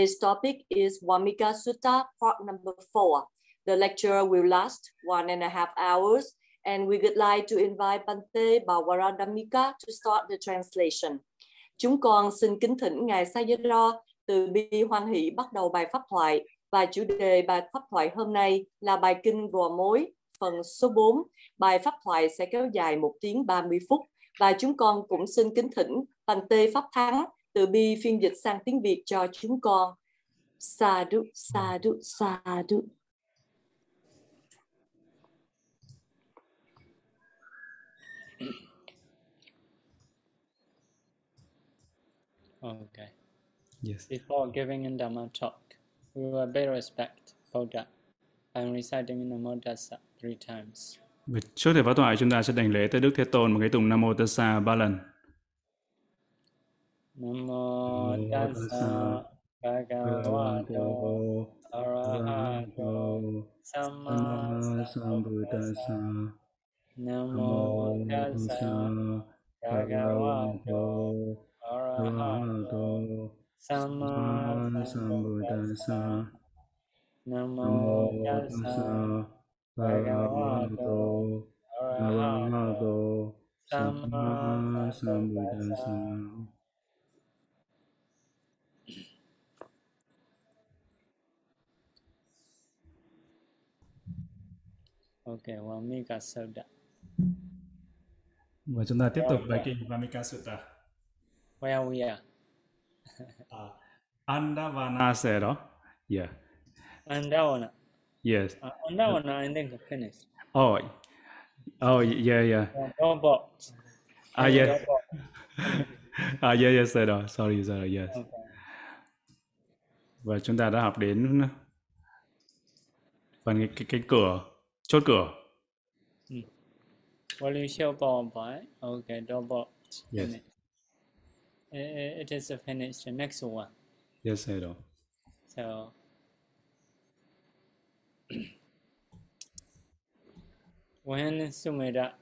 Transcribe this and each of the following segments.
Today's topic is Vamika Sutta, part number four. The lecture will last one and a half hours, and we would like to invite Bante Bawaradamika to start the translation. Chúng con xin kính thỉnh Ngài Sayadaw từ bi hoan hỷ bắt đầu bài pháp thoại và chủ đề bài pháp thoại hôm nay là bài kinh Vò mối phần số 4. Bài pháp thoại sẽ kéo dài 1 tiếng 30 phút và chúng con cũng xin kính thỉnh Bante Pháp Thắng từ bi phiên dịch sang tiếng Việt cho chúng con. Sa đu, sa đu, sa đu. Okay. Yes. Before giving in Dhamma talk, we will pay respect Buddha by reciting Namo Tassa three times. Và trước thầy pháp thoại chúng ta sẽ đảnh lễ tới Đức Thế Tôn một cái tụng Nam Mô Tassa ba lần. Namo Tassa Bhagavato Arahato Samma Sambuddhassa Namo Tassa Bhagavato Arahato Samma Sambuddhassa Namo Tassa Bhagavato Arahato Samma Sambuddhassa Okay, Vamika Sutta. Và chúng ta tiếp tục bài kinh Vamika Sutta. Where we are? Uh, Andavana said đó. Yeah. Andavana. Yes. Uh, Andavana, I think, finished. Oh. Oh, yeah, yeah. Uh, Robot. Ah, yes. Ah, yeah, yes, said đó. Sorry, sorry, yes. Okay. Và chúng ta đã học đến phần cái, cái, cái cửa, chốt cửa. Will you show PowerPoint? Okay, robot. Yes. I- I- It is finished. The next one. Yes, said đó. So when Sumedha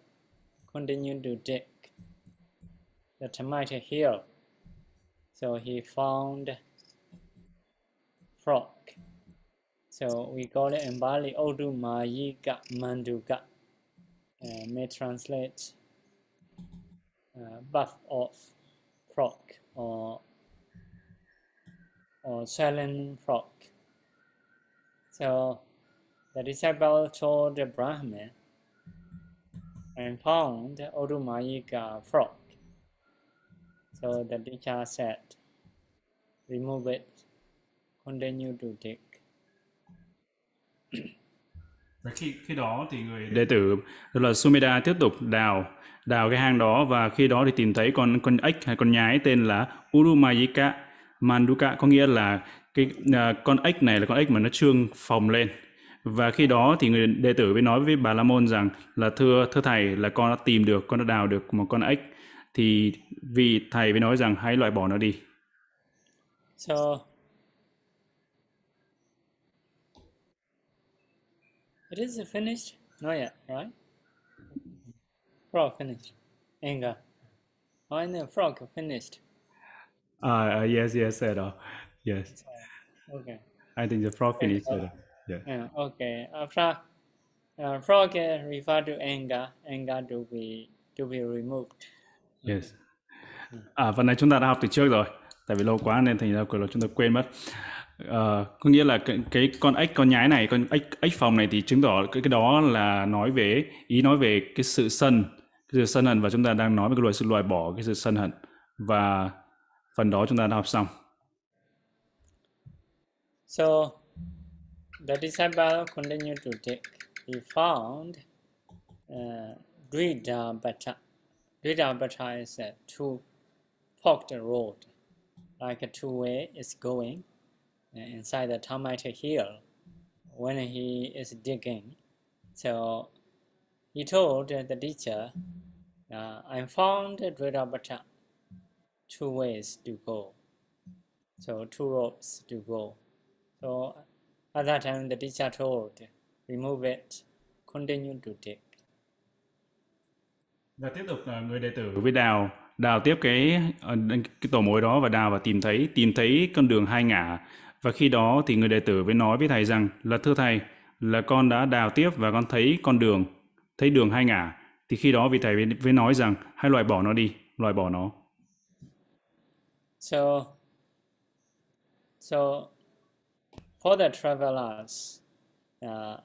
continued to dig, the termite healed. So he found frog. So we call it in Bali Odu Mayika Manduka. Uh, may translate uh, buff of frog or or swollen frog. So the disciple told the Brahmin and found Odu Odumayika frog. So the teacher said, remove it, continue to dig. Và khi khi đó thì người đệ tử tức là Sumedha tiếp tục đào đào cái hang đó và khi đó thì tìm thấy con con ếch hay con nhái tên là Urumayika Manduka. Có nghĩa là cái à, con ếch này là con ếch mà nó trương phồng lên. Và khi đó thì người đệ tử mới nói với bà La Môn rằng là thưa thưa thầy là con đã tìm được con đã đào được một con ếch. Thì vì thầy mới nói rằng hãy loại bỏ nó đi. So it is finished? Not yet, right? Frog finished. Anger. Oh, and the frog finished. Ah, uh, yes yes said uh, yes Okay. I think the frog finished uh, yeah Yeah, okay. After uh, frog uh, refer to anger, anger to be to be removed. Yes. À, phần này chúng ta đã học từ trước rồi. Tại vì lâu quá nên thành ra là chúng ta quên mất. Ờ, có nghĩa là cái, cái con ếch con nhái này, con ếch ếch phòng này thì chứng tỏ cái cái đó là nói về ý nói về cái sự sân, cái sự sân hận và chúng ta đang nói về cái loại sự loại bỏ cái sự sân hận và phần đó chúng ta đã học xong. So the disciple continued to take He found uh, Dvidabhata. Dvidabhata is a two forked road, like a two way is going inside the termite hill when he is digging. So he told the teacher, uh, I found Dvidabhata, two ways to go. So two roads to go. So at that time, the teacher told, remove it, continue to dig. Và tiếp tục ờ, người đệ tử với đào đào tiếp cái ờ, cái tổ mối đó và đào và tìm thấy tìm thấy con đường hai ngả và khi đó thì người đệ tử mới nói với thầy rằng là thưa thầy, là con đã đào tiếp và con thấy con đường, thấy đường hai ngả. Thì khi đó vị thầy mới nói rằng hãy loại bỏ nó đi, loại bỏ nó. So, so for the travelers, uh,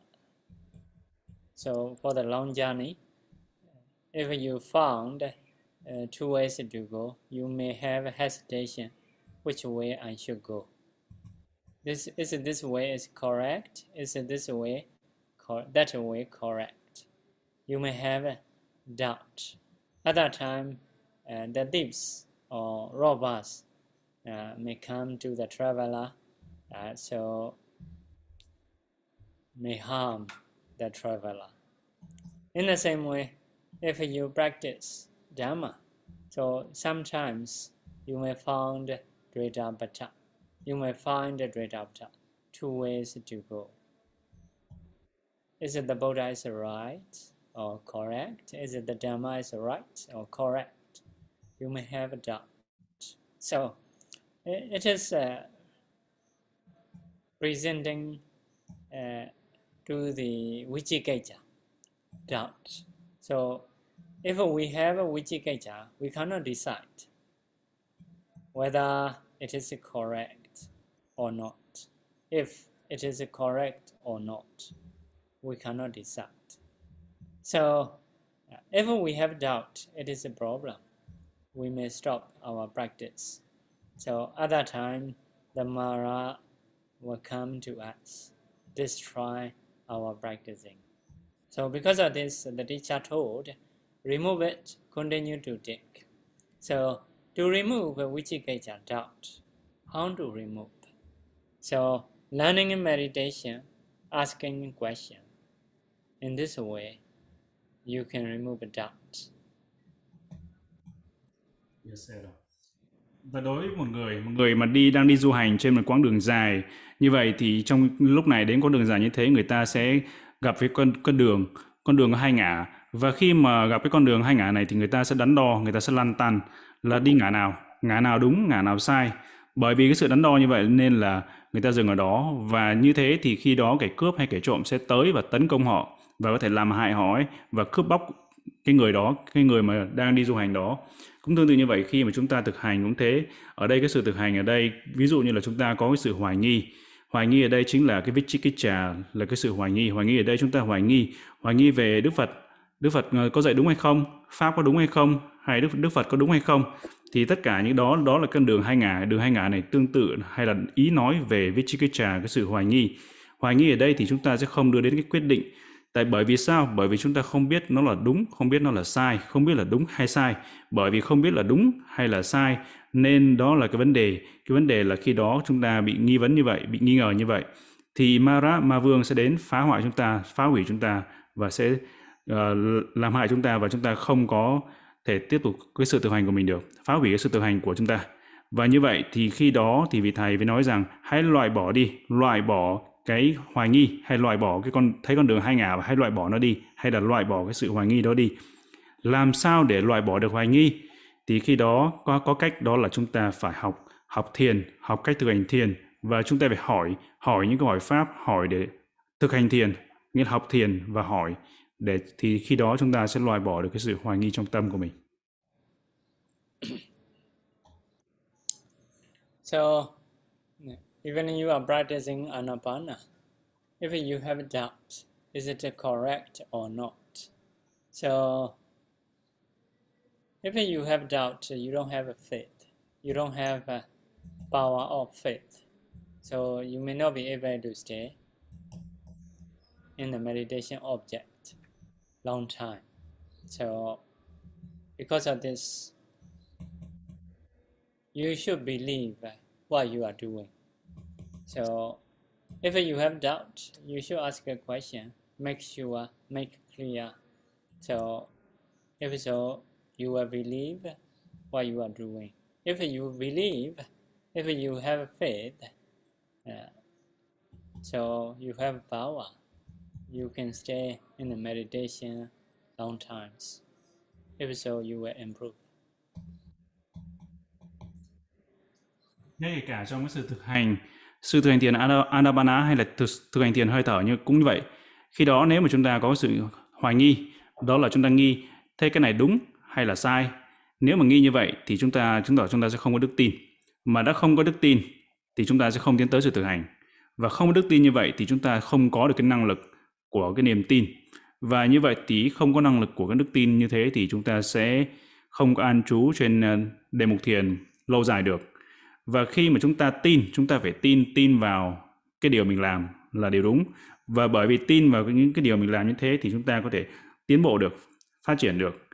so for the long journey, if you found uh, two ways to go, you may have hesitation which way I should go. This is this way is correct? Is it this way cor- that way correct? You may have a doubt. At that time, uh, the thieves or robbers uh, may come to the traveler, uh, so may harm the traveler. In the same way, if you practice Dhamma, so sometimes you may find Dvaita You may find the Dvaita two ways to go. Is it the Buddha is right or correct? Is it the Dhamma is right or correct? You may have a doubt. So it is uh, presenting uh, to the Vichikaya doubt. So if we have a Vichikaya, we cannot decide whether it is correct or not. If it is correct or not, we cannot decide. So, uh, if we have doubt, it is a problem. We may stop our practice. So, at that time, the Mara will come to us, destroy our practicing. So, because of this, the teacher told, remove it, continue to dig. So, to remove Vichikaya doubt, how to remove? So, learning in meditation, asking question. In this way, you can remove doubt. Yes, sir. Và đối với một người, một người mà đi đang đi du hành trên một quãng đường dài như vậy thì trong lúc này đến quãng đường dài như thế người ta sẽ gặp với con con đường, con đường có hai ngã và khi mà gặp cái con đường hai ngã này thì người ta sẽ đắn đo, người ta sẽ lăn tăn là đi ngã nào ngã nào đúng ngã nào sai bởi vì cái sự đắn đo như vậy nên là người ta dừng ở đó. Và như thế thì khi đó kẻ cướp hay kẻ trộm sẽ tới và tấn công họ và có thể làm hại họ ấy, và cướp bóc cái người đó cái người mà đang đi du hành đó. Cũng tương tự như vậy khi mà chúng ta thực hành cũng thế. Ở đây cái sự thực hành ở đây ví dụ như là chúng ta có cái sự hoài nghi. Hoài nghi ở đây chính là cái vichikicca là cái sự hoài nghi. Hoài nghi ở đây chúng ta hoài nghi. Hoài nghi về đức phật. Đức phật ờ, có dạy đúng hay không? Pháp có đúng hay không? Hay đức đức phật có đúng hay không thì tất cả những đó đó là con đường hai ngả. Đường hai ngả này tương tự hay là ý nói về vichikicca cái sự hoài nghi. Hoài nghi ở đây thì chúng ta sẽ không đưa đến cái quyết định. Tại bởi vì sao? Bởi vì chúng ta không biết nó là đúng không biết nó là sai không biết là đúng hay sai. Bởi vì không biết là đúng hay là sai nên đó là cái vấn đề. Cái vấn đề là khi đó chúng ta bị nghi vấn như vậy bị nghi ngờ như vậy thì Mara Ma Vương sẽ đến phá hoại chúng ta phá hủy chúng ta và sẽ uh, làm hại chúng ta và chúng ta không có thể tiếp tục cái sự tự hành của mình được, phá hủy cái sự tự hành của chúng ta. Và như vậy thì khi đó thì vị thầy mới nói rằng, hãy loại bỏ đi, loại bỏ cái hoài nghi, hay loại bỏ cái con, thấy con đường hai ngả và hãy loại bỏ nó đi, hay là loại bỏ cái sự hoài nghi đó đi. Làm sao để loại bỏ được hoài nghi? Thì khi đó có có cách đó là chúng ta phải học học thiền, học cách thực hành thiền. Và chúng ta phải hỏi hỏi những câu hỏi pháp, hỏi để thực hành thiền, nghĩa là học thiền và hỏi. Để thì khi đó chúng ta sẽ loại bỏ được cái sự hoài nghi trong tâm của mình. So, even you are practicing anapana, if you have doubt, is it correct or not? So, if you have doubt, you don't have a faith, you don't have a power of faith, so you may not be able to stay in the meditation object long time. So because of this, you should believe what you are doing. So if you have doubt, you should ask a question, make sure, make clear. So if so, you will believe what you are doing. If you believe, if you have faith, uh, so you have power you can stay in the meditation long times. If so, you will improve. Ngay cả trong cái sự thực hành, sự thực hành thiền Anapana hay là thực, thực hành thiền hơi thở như cũng như vậy khi đó nếu mà chúng ta có sự hoài nghi đó là chúng ta nghi thế cái này đúng hay là sai nếu mà nghi như vậy thì chúng ta chứng tỏ chúng ta sẽ không có đức tin mà đã không có đức tin thì chúng ta sẽ không tiến tới sự thực hành và không có đức tin như vậy thì chúng ta không có được cái năng lực của cái niềm tin. Và như vậy tí không có năng lực của cái đức tin như thế thì chúng ta sẽ không có an trú trên ờ, đề mục thiền lâu dài được. Và khi mà chúng ta tin, chúng ta phải tin tin vào cái điều mình làm là điều đúng. Và bởi vì tin vào những cái điều mình làm như thế thì chúng ta có thể tiến bộ được, phát triển được.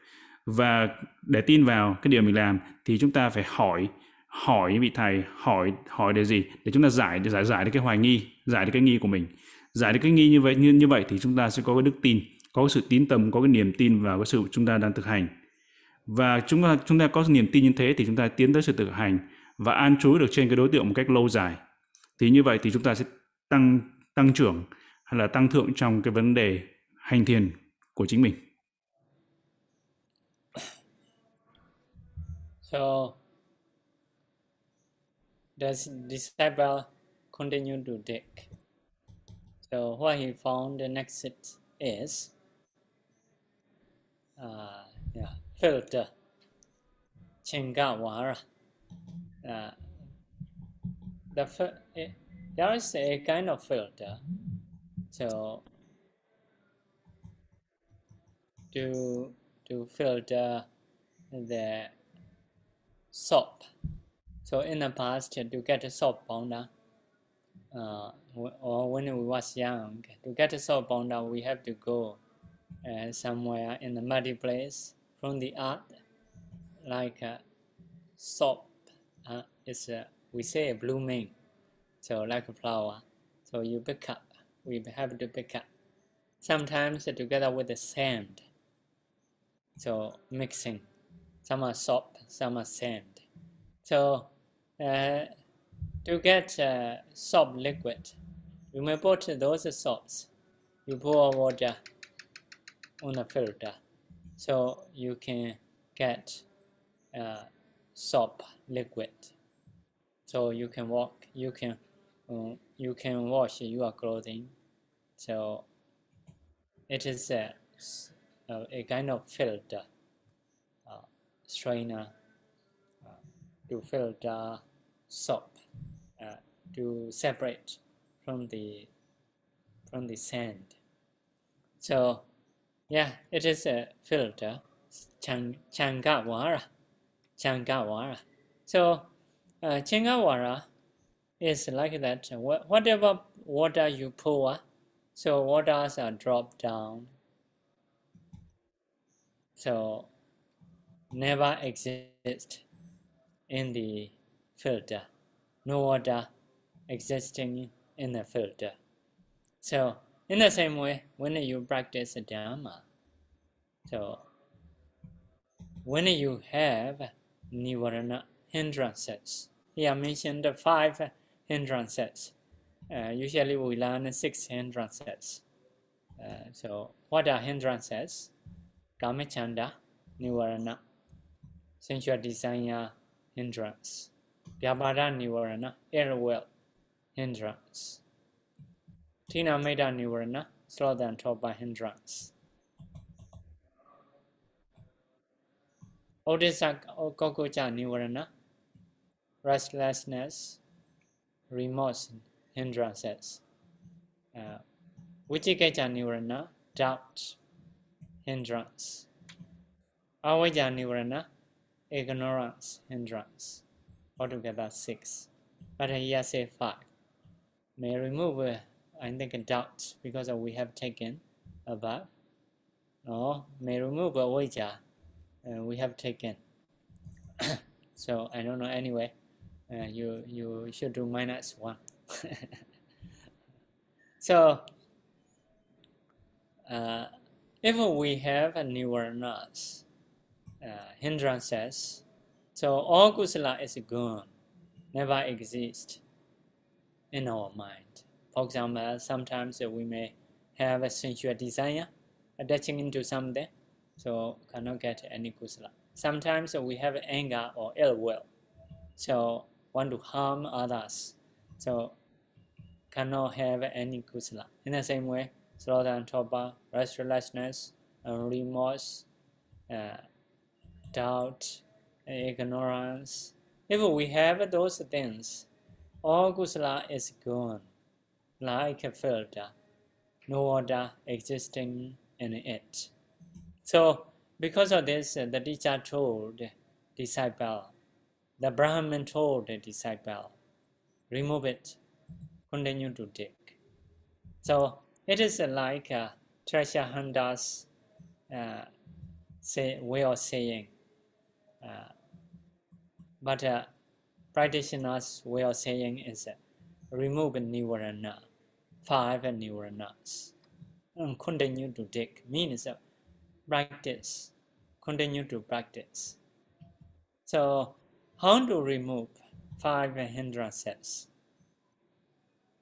Và để tin vào cái điều mình làm thì chúng ta phải hỏi hỏi vị thầy, hỏi hỏi để gì? Để chúng ta giải giải giải được cái hoài nghi, giải được cái nghi của mình giải được cái nghi như vậy, như như vậy thì chúng ta sẽ có cái đức tin, có cái sự tín tâm, có cái niềm tin vào cái sự chúng ta đang thực hành và chúng ta chúng ta có niềm tin như thế thì chúng ta tiến tới sự thực hành và an trú được trên cái đối tượng một cách lâu dài thì như vậy thì chúng ta sẽ tăng tăng trưởng hay là tăng thượng trong cái vấn đề hành thiền của chính mình. So, does disciple continue to take So what he found the next is uh, yeah, filter Chingawara. Uh, the eh, there is a kind of filter so to to filter the soap so in the past to get a soap pounder uh, or when we was young to get a soap pounder we have to go uh, somewhere in the muddy place. From the earth like a soap uh, is a, we say blooming. So like a flower. So you pick up. We have to pick up. Sometimes together with the sand. So mixing. Some are soap some are sand. So uh, to get uh, soap liquid. You may put those soaps you pour water on a filter so you can get uh, soap liquid. So you can walk you can um, you can wash your clothing. So it is a, a kind of filter uh, strainer uh, to filter soap to separate from the from the sand. So yeah it is a filter. Chang, changawara changawara. So uh, changawara is like that. Whatever water you pour? So waters are dropped down. So never exist in the filter. No water existing in the filter so in the same way when you practice dharma so when you have nivarana hindrances here mentioned five hindrances. Uh, usually we learn six hindrances. Uh, so what are hindrances? Kamachanda, Nivarana, sensual desire hindrance. Vyabhara Nivarana, ill will hindrance. Tina Meda Nivarana, sloth and torpor hindrance. Odisa Kokocha Nivarana, restlessness, remorse hindrances. Uh, Vichikecha Nirvana, doubt, hindrance. Avaja Nirvana, ignorance, hindrance. Altogether six. But here say five. May remove, uh, I think, a doubt because we have taken above. No, may remove avaja, uh, we have taken. so I don't know anyway uh, you you should do minus one so uh, if we have a nirvanas uh, hindrances so all kusala is gone never exist in our mind for example sometimes we may have a sensual desire attaching into something so cannot get any kusala sometimes we have anger or ill will so want to harm others. So cannot have any kusala. In the same way, sloth and torpor, restlessness, remorse, uh, doubt, ignorance. If we have those things, all kusala is gone, like a filter, no order existing in it. So, because of this, uh, the teacher told disciple, the Brahmin told the disciple, remove it, continue to dig. So it is like a treasure hunter's uh, say, way of saying, uh, but uh, practitioner's of saying is remove nivarana, five nivaranas, and continue to dig. Means practice, continue to practice. So how to remove five hindrances?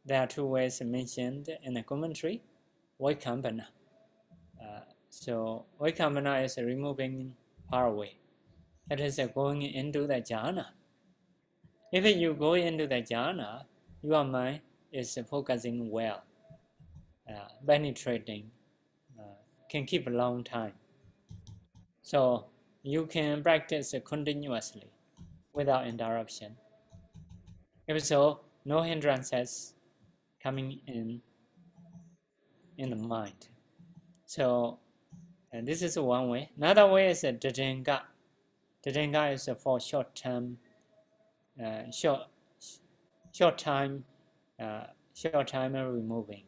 There are two ways mentioned in the commentary. Vaikambana. Uh, so Vaikambana is removing far away. That is going into the jhana. If you go into the jhana, your mind is focusing well, uh, penetrating, uh, can keep a long time. So you can practice continuously without interruption. If so, no hindrances coming in in the mind. So and this is one way. Another way is a Dadenga. Dadenga is for short term, uh, short, short time, uh, short time removing.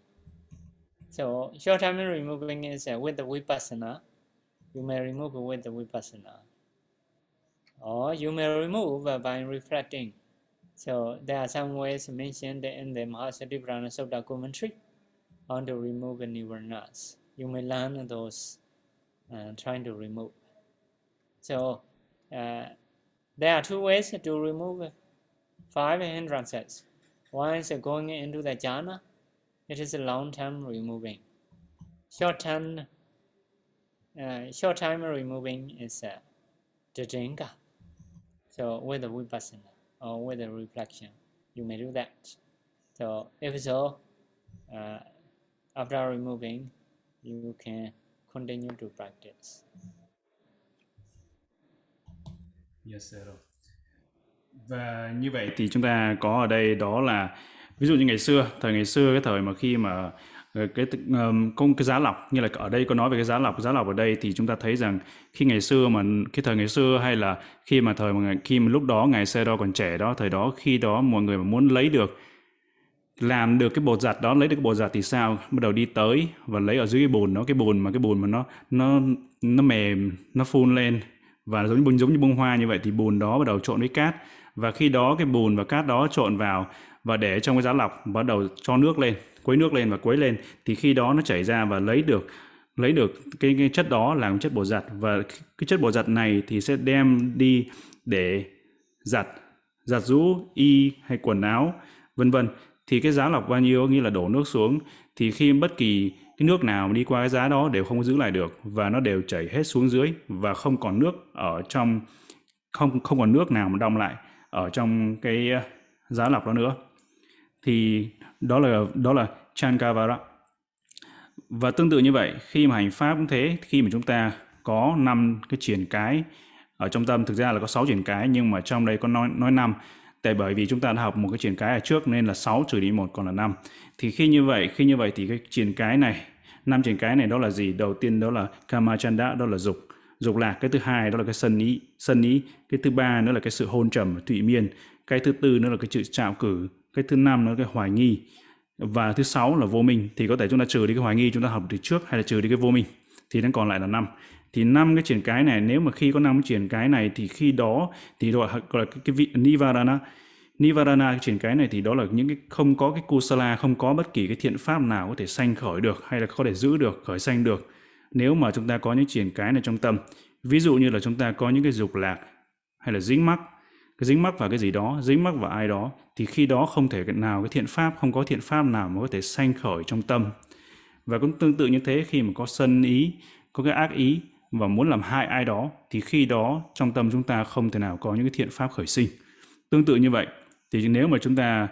So short time removing is uh, with the vipassana. You may remove with the vipassana. Or you may remove by reflecting. So there are some ways mentioned in the Mahasatipatthana Sutta commentary on to remove nirvanas. You may learn those uh, trying to remove. So uh, there are two ways to remove five hindrances. One is going into the jhana. It is a long-term removing. Short-term, uh, short-time removing is uh, Dajenga. So with the vipassana or with the reflection, you may do that. So if so, uh, after removing, you can continue to practice. Yes, sir. Và như vậy thì chúng ta có ở đây đó là ví dụ như ngày xưa, thời ngày xưa cái thời mà khi mà ờ, cái um, công cái giá lọc như là ở đây có nói về cái giá lọc giá lọc ở đây thì chúng ta thấy rằng khi ngày xưa mà cái thời ngày xưa hay là khi mà thời mà khi mà lúc đó ngày xe đo còn trẻ đó thời đó khi đó mọi người mà muốn lấy được làm được cái bột giặt đó lấy được cái bột giặt thì sao? Bắt đầu đi tới và lấy ở dưới cái bồn nó cái bồn mà cái bồn mà nó nó nó mềm nó phun lên và giống như giống như bông hoa như vậy thì bồn đó bắt đầu trộn với cát và khi đó cái bùn và cát đó trộn vào và để trong cái giá lọc bắt đầu cho nước lên quấy nước lên và quấy lên thì khi đó nó chảy ra và lấy được lấy được cái, cái chất đó làm chất bột giặt. Và cái chất bột giặt này thì sẽ đem đi để giặt giặt rũ y hay quần áo vân vân. Thì cái giá lọc bao nhiêu nghĩa là đổ nước xuống thì khi bất kỳ cái nước nào đi qua cái giá đó đều không giữ lại được và nó đều chảy hết xuống dưới và không còn nước ở trong không không còn nước nào mà đông lại ở trong cái ờ, giá lọc đó nữa thì đó là đó là Chankavara. Và tương tự như vậy, khi mà hành pháp cũng thế, khi mà chúng ta có năm cái triển cái ở trong tâm thực ra là có 6 triển cái nhưng mà trong đây có nói nói năm tại bởi vì chúng ta đã học một cái triển cái ở trước nên là 6 trừ đi một còn là 5. Thì khi như vậy, khi như vậy thì cái triển cái này, năm triển cái này đó là gì? Đầu tiên đó là Kamachanda, đó là dục. Dục lạc, cái thứ hai đó là cái sân ý, sân ý, cái thứ ba nữa là cái sự hôn trầm, thụy miên, cái thứ tư nữa là cái sự trạo cử, cái thứ năm nó là cái hoài nghi và thứ sáu là vô minh. Thì có thể chúng ta trừ đi cái hoài nghi chúng ta học từ trước hay là trừ đi cái vô minh thì nó còn lại là năm. Thì năm cái triển cái này nếu mà khi có năm cái triển cái này thì khi đó thì gọi, gọi là cái, cái vị nivarana nivarana cái triển cái này thì đó là những cái không có cái kusala không có bất kỳ cái thiện pháp nào có thể sanh khởi được hay là có thể giữ được khởi sanh được nếu mà chúng ta có những triển cái này trong tâm ví dụ như là chúng ta có những cái dục lạc hay là dính mắc cái dính mắc vào cái gì đó dính mắc vào ai đó thì khi đó không thể nào cái thiện pháp không có thiện pháp nào mà có thể sanh khởi trong tâm. Và cũng tương tự như thế khi mà có sân ý có cái ác ý và muốn làm hại ai đó thì khi đó trong tâm chúng ta không thể nào có những cái thiện pháp khởi sinh. Tương tự như vậy thì nếu mà chúng ta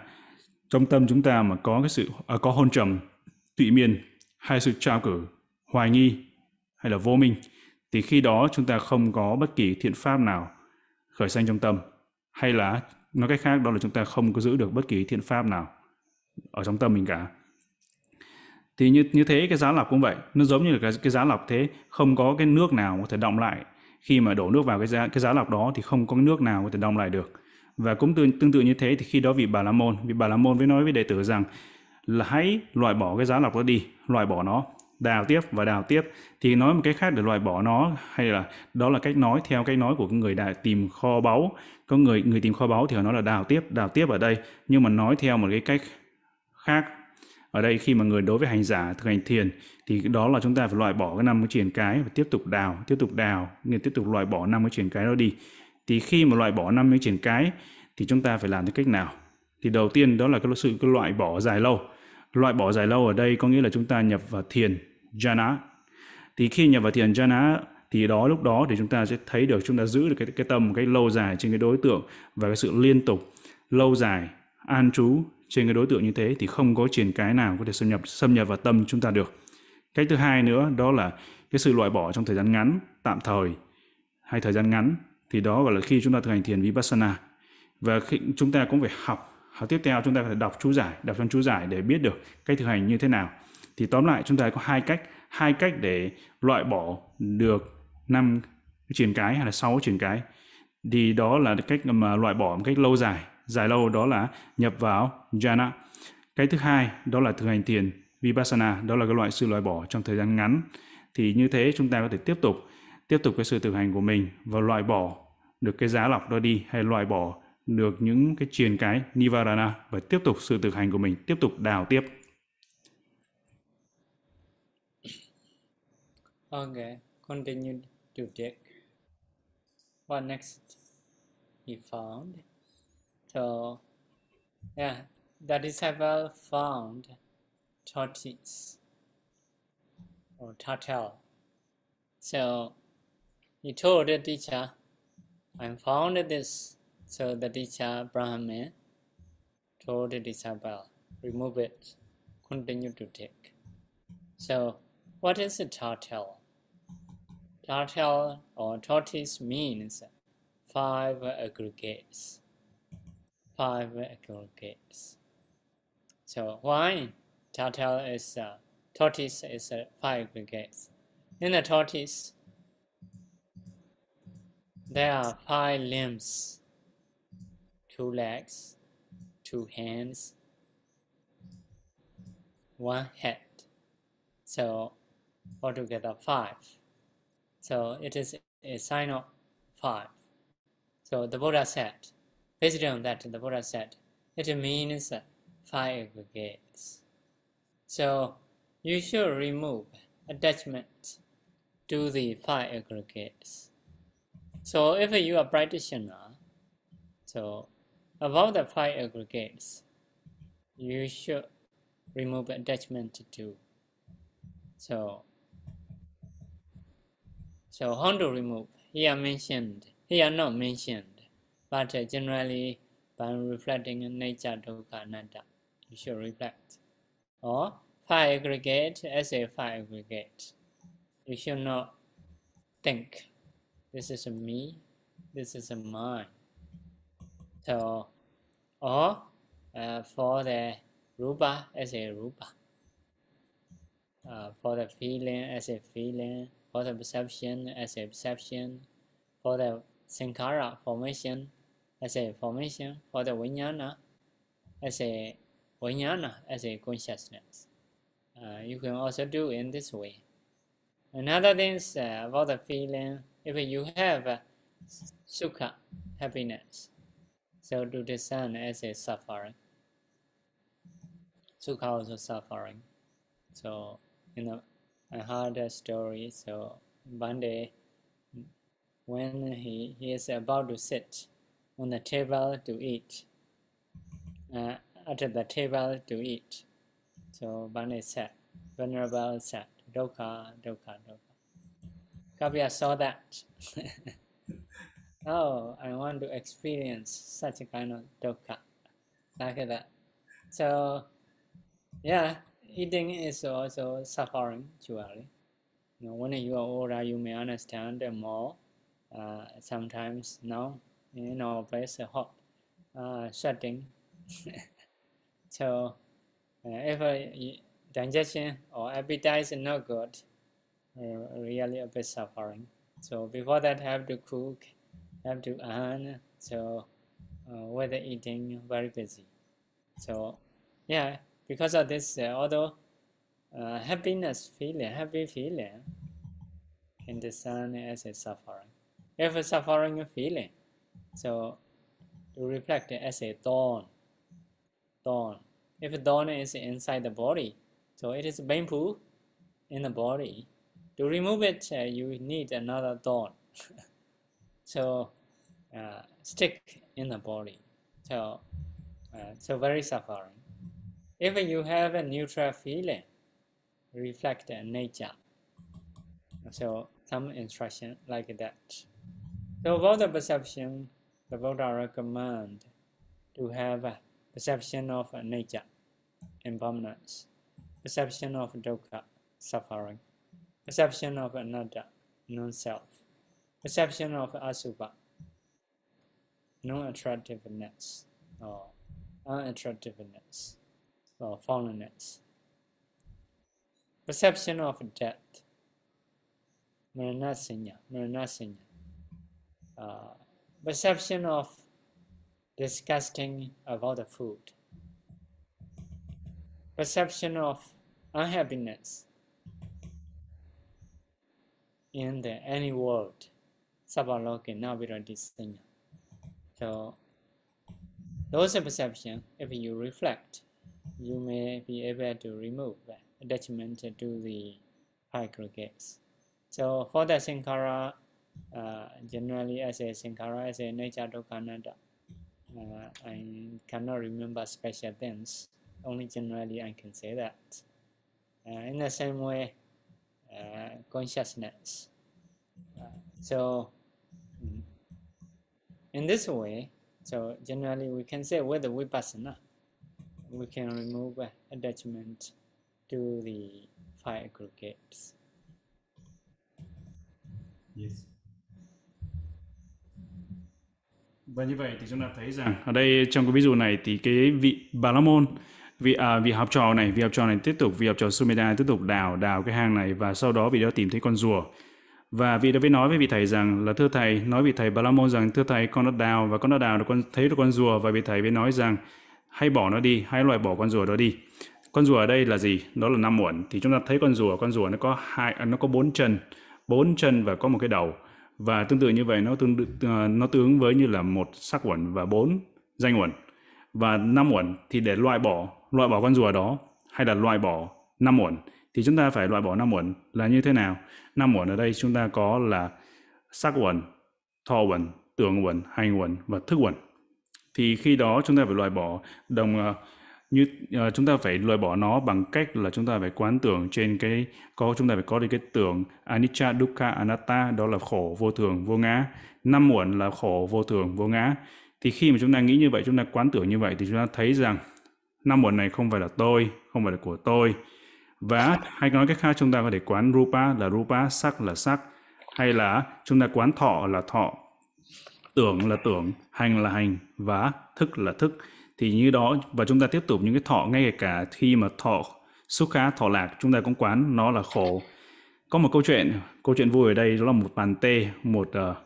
trong tâm chúng ta mà có cái sự à, có hôn trầm tụy miên hay sự trao cử hoài nghi hay là vô minh thì khi đó chúng ta không có bất kỳ thiện pháp nào khởi sanh trong tâm. Hay là nói cách khác đó là chúng ta không có giữ được bất kỳ thiện pháp nào ở trong tâm mình cả. Thì như như thế cái giá lọc cũng vậy. Nó giống như là cái, cái giá lọc thế không có cái nước nào có thể động lại. Khi mà đổ nước vào cái giá cái giá lọc đó thì không có nước nào có thể động lại được. Và cũng tương, tương tự như thế thì khi đó vị bà la môn vị bà la môn mới nói với đệ tử rằng là hãy loại bỏ cái giá lọc đó đi loại bỏ nó đào tiếp và đào tiếp. Thì nói một cách khác để loại bỏ nó, hay là đó là cách nói, theo cách nói của người đã tìm kho báu. Có người người tìm kho báu thì họ nói là đào tiếp đào tiếp ở đây. Nhưng mà nói theo một cái cách khác. Ở đây khi mà người đối với hành giả thực hành thiền, thì đó là chúng ta phải loại bỏ cái năm cái triển cái và tiếp tục đào, tiếp tục đào, nên tiếp tục loại bỏ năm cái triển cái đó đi. Thì khi mà loại bỏ năm cái triển cái, thì chúng ta phải làm theo cách nào? Thì đầu tiên đó là cái sự, cái loại bỏ dài lâu loại bỏ dài lâu ở đây có nghĩa là chúng ta nhập vào thiền, jhana. Thì khi nhập vào thiền jhana, thì đó, lúc đó thì chúng ta sẽ thấy được, chúng ta giữ được cái cái tâm một cách lâu dài trên cái đối tượng và cái sự liên tục, lâu dài, an trú trên cái đối tượng như thế thì không có triển cái nào có thể xâm nhập xâm nhập vào tâm chúng ta được. Cách thứ hai nữa, đó là cái sự loại bỏ trong thời gian ngắn, tạm thời hay thời gian ngắn. Thì đó gọi là khi chúng ta thực hành thiền vipassana. Và khi chúng ta cũng phải học học tiếp theo chúng ta phải đọc chú giải, đọc trong chú giải để biết được cách thực hành như thế nào. Thì tóm lại chúng ta có hai cách hai cách để loại bỏ được năm triển cái hay là sáu triển cái. Thì đó là cách mà loại bỏ một cách lâu dài. Dài lâu đó là nhập vào jhana. Cái thứ hai, đó là thực hành thiền, vipassana. Đó là cái loại sự loại bỏ trong thời gian ngắn. Thì như thế chúng ta có thể tiếp tục tiếp tục cái sự thực hành của mình và loại bỏ được cái giá lọc đó đi hay loại bỏ được những cái truyền cái Nivarana và tiếp tục sự thực hành của mình, tiếp tục đào tiếp. Okay, continue to dig. What next he found? So, yeah, the disciple found tortoise or turtle. So, he told the teacher, I found this So the teacher Brahman told the disciple, remove it, continue to take. So what is a turtle? Turtle or tortoise means five aggregates. Five aggregates. So why turtle is uh, tortoise is uh, five aggregates? In the tortoise, there are five limbs two legs, two hands, one head. So altogether five. So it is a sign of five. So the Buddha said, based on that, the Buddha said, it means five aggregates. So you should remove attachment to the five aggregates. So if you are practitioner, so about the five aggregates, you should remove attachment to. So, so how to remove? Here mentioned, here not mentioned, but generally by reflecting in nature dukkha anatta, you should reflect. Or five aggregate as a five aggregate. You should not think this is a me, this is a mine. So, or uh, for the rupa as a rupa, uh, for the feeling as a feeling, for the perception as a perception, for the sankhara formation as a formation, for the vijnana as a vijnana as a consciousness. Uh, you can also do in this way. Another thing is uh, about the feeling. If you have uh, sukha, happiness, so to discern as a suffering. Sukha also suffering. So you know, I heard a story. So one day, when he, he is about to sit on the table to eat, uh, at the table to eat, so Bane said, Venerable said, Doka, Doka, Dukkha. Kapila saw that. oh, I want to experience such a kind of dukkha, like that. So, yeah, eating is also suffering, actually. You know, when you are older, you may understand more. Uh, sometimes, no, in our place, hot, uh, sweating. so, uh, if uh, digestion or appetite is not good, uh, really a bit suffering. So before that, I have to cook, have to earn. So uh, with eating, very busy. So yeah, because of this, uh, although uh, happiness feeling, happy feeling, can discern as a suffering. If a suffering feeling, so to reflect as a dawn, dawn. If dawn is inside the body, so it is painful in the body. To remove it, uh, you need another dawn. so uh, stick in the body. So, uh, so very suffering. If you have a neutral feeling, reflect nature. So some instruction like that. So about the perception, the Buddha recommend to have a perception of nature, impermanence, perception of dukkha, suffering, perception of anatta, non-self, perception of asubha, non-attractiveness or unattractiveness or fallenness, perception of death, maranasanya, maranasanya, uh, perception of disgusting about the food, perception of unhappiness. In the any world, sabaloke naviradisanya. So those perception, if you reflect, you may be able to remove attachment to the aggregates. So for the Sankara, uh, generally as a Sankara, as a nature Dukkananda, uh, I cannot remember special things. Only generally I can say that. Uh, in the same way, uh, consciousness. Uh, so in this way, so generally we can say with the vipassana, we can remove attachment to the five aggregates. Yes. Và như vậy thì chúng ta thấy rằng ở đây trong cái ví dụ này thì cái vị Bà La Môn vị à, vị học trò này vị học trò này tiếp tục vị học trò Sumeda tiếp tục đào đào cái hang này và sau đó vị đó tìm thấy con rùa và vị đó mới nói với vị thầy rằng là, thưa thầy, nói vị thầy Bà La Môn rằng, thưa thầy, con đã đào và con đã đào được con, thấy được con rùa. Và vị thầy mới nói rằng, hãy bỏ nó đi, hãy loại bỏ con rùa đó đi. Con rùa ở đây là gì? Đó là năm muộn thì chúng ta thấy con rùa con rùa nó có hai, nó có bốn chân bốn chân và có một cái đầu. Và tương tự như vậy, nó tương ờ, nó tương ứng với như là một sắc uẩn và bốn danh uẩn. Và năm uẩn thì để loại bỏ loại bỏ con rùa đó, hay là loại bỏ năm uẩn thì chúng ta phải loại bỏ năm uẩn là như thế nào? Năm uẩn ở đây chúng ta có là sắc uẩn thọ uẩn tưởng uẩn hành uẩn và thức uẩn. Thì khi đó chúng ta phải loại bỏ đồng ờ, như uh, chúng ta phải loại bỏ nó bằng cách là chúng ta phải quán tưởng trên cái có chúng ta phải có được cái tưởng anicca dukkha anatta đó là khổ vô thường vô ngã. Năm uẩn là khổ vô thường vô ngã. Thì khi mà chúng ta nghĩ như vậy chúng ta quán tưởng như vậy thì chúng ta thấy rằng năm uẩn này không phải là tôi không phải là của tôi và hay nói cách khác chúng ta có thể quán rupa là rupa sắc là sắc. Hay là chúng ta quán thọ là thọ tưởng là tưởng hành là hành và thức là thức. Thì như đó và chúng ta tiếp tục những cái thọ ngay cả khi mà thọ xúc khá thọ lạc chúng ta cũng quán nó là khổ. Có một câu chuyện câu chuyện vui ở đây đó là một bàn tê một uh,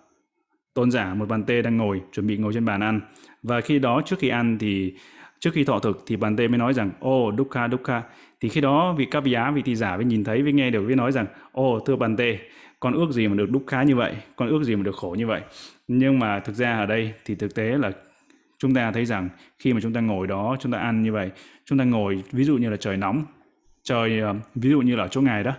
tôn giả một bàn tê đang ngồi chuẩn bị ngồi trên bàn ăn. Và khi đó trước khi ăn thì trước khi thọ thực thì bàn tê mới nói rằng ô oh, dukkha dukkha thì khi đó vị cấp giá, vị thị giả mới nhìn thấy, mới nghe được, mới nói rằng ô thưa bàn tê, con ước gì mà được đúc khá như vậy, con ước gì mà được khổ như vậy. Nhưng mà thực ra ở đây thì thực tế là chúng ta thấy rằng khi mà chúng ta ngồi đó, chúng ta ăn như vậy, chúng ta ngồi, ví dụ như là trời nóng, trời ờ, ví dụ như là chỗ ngài đó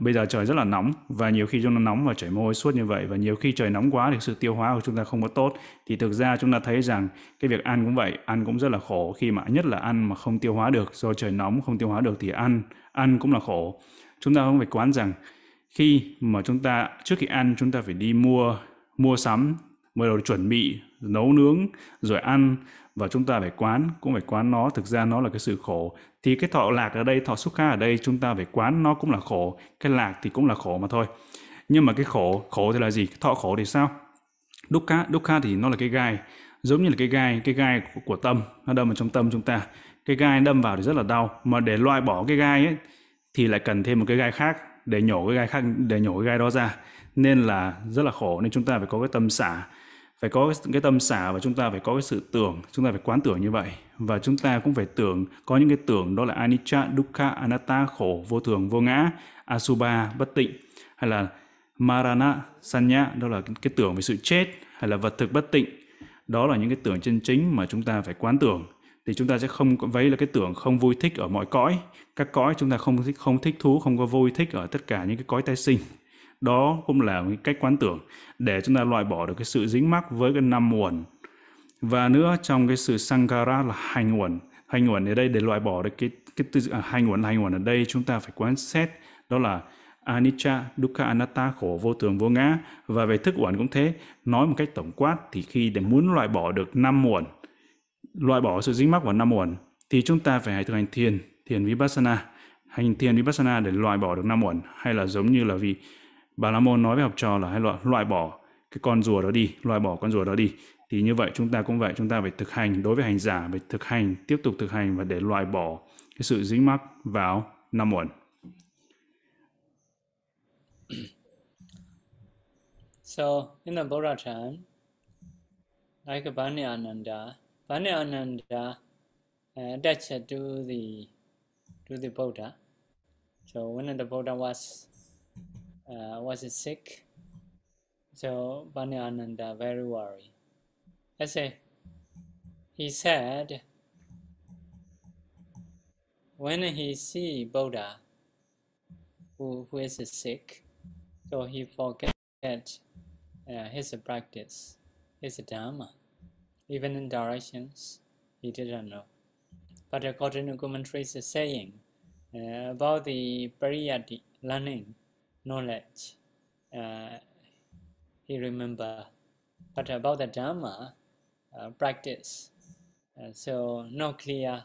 bây giờ trời rất là nóng và nhiều khi chúng ta nóng và chảy mồ hôi suốt như vậy và nhiều khi trời nóng quá thì sự tiêu hóa của chúng ta không có tốt. Thì thực ra chúng ta thấy rằng cái việc ăn cũng vậy, ăn cũng rất là khổ. Khi mà nhất là ăn mà không tiêu hóa được, do trời nóng không tiêu hóa được thì ăn ăn cũng là khổ. Chúng ta không phải quán rằng khi mà chúng ta, trước khi ăn chúng ta phải đi mua mua sắm, bắt đầu chuẩn bị, nấu nướng, rồi ăn và chúng ta phải quán, cũng phải quán nó. Thực ra nó là cái sự khổ thì cái thọ lạc ở đây thọ xúc khá ở đây chúng ta phải quán nó cũng là khổ. Cái lạc thì cũng là khổ mà thôi. Nhưng mà cái khổ khổ thì là gì? Thọ khổ thì sao? Đúc cá đúc cá thì nó là cái gai. Giống như là cái gai cái gai của, của tâm nó đâm vào trong tâm chúng ta. Cái gai đâm vào thì rất là đau. Mà để loại bỏ cái gai ấy thì lại cần thêm một cái gai khác để nhổ cái gai khác để nhổ cái gai đó ra. Nên là rất là khổ nên chúng ta phải có cái tâm xả phải có cái tâm xả và chúng ta phải có cái sự tưởng, chúng ta phải quán tưởng như vậy. Và chúng ta cũng phải tưởng, có những cái tưởng đó là anicca, dukkha, anatta, khổ, vô thường, vô ngã asubha bất tịnh, hay là marana, sanya, đó là cái tưởng về sự chết, hay là vật thực bất tịnh. Đó là những cái tưởng chân chính mà chúng ta phải quán tưởng. Thì chúng ta sẽ không vấy là cái tưởng không vui thích ở mọi cõi. Các cõi chúng ta không thích không thích thú, không có vui thích ở tất cả những cái cõi tái sinh đó cũng là một cách quán tưởng để chúng ta loại bỏ được cái sự dính mắc với cái năm uẩn. Và nữa trong cái sự sankara là hành uẩn. Hành uẩn ở đây để loại bỏ được cái cái tư à, hành uẩn hành uẩn ở đây chúng ta phải quán xét đó là anicca dukkha anatta khổ vô thường vô ngã. Và về thức uẩn cũng thế. Nói một cách tổng quát thì khi để muốn loại bỏ được năm uẩn loại bỏ sự dính mắc vào năm uẩn thì chúng ta phải thực hành thiền thiền vipassana. Hành thiền vipassana để loại bỏ được năm uẩn hay là giống như là vì bà la môn nói với học trò là hay loại loại bỏ cái con rùa đó đi loại bỏ con rùa đó đi thì như vậy chúng ta cũng vậy chúng ta phải thực hành đối với hành giả phải thực hành tiếp tục thực hành và để loại bỏ cái sự dính mắc vào năm uẩn So in the Buddha time, like Bani Ananda, Bani Ananda uh, attached to the to the Buddha. So when the Buddha was uh, was sick, so Bani Ananda very worried. I say, he said, when he see Buddha who, who is sick, so he forget uh, his practice, his dharma, even in directions he didn't know. But according to commentaries saying uh, about the pariyati learning, knowledge, uh, he remember. But about the dharma uh, practice, uh, so not clear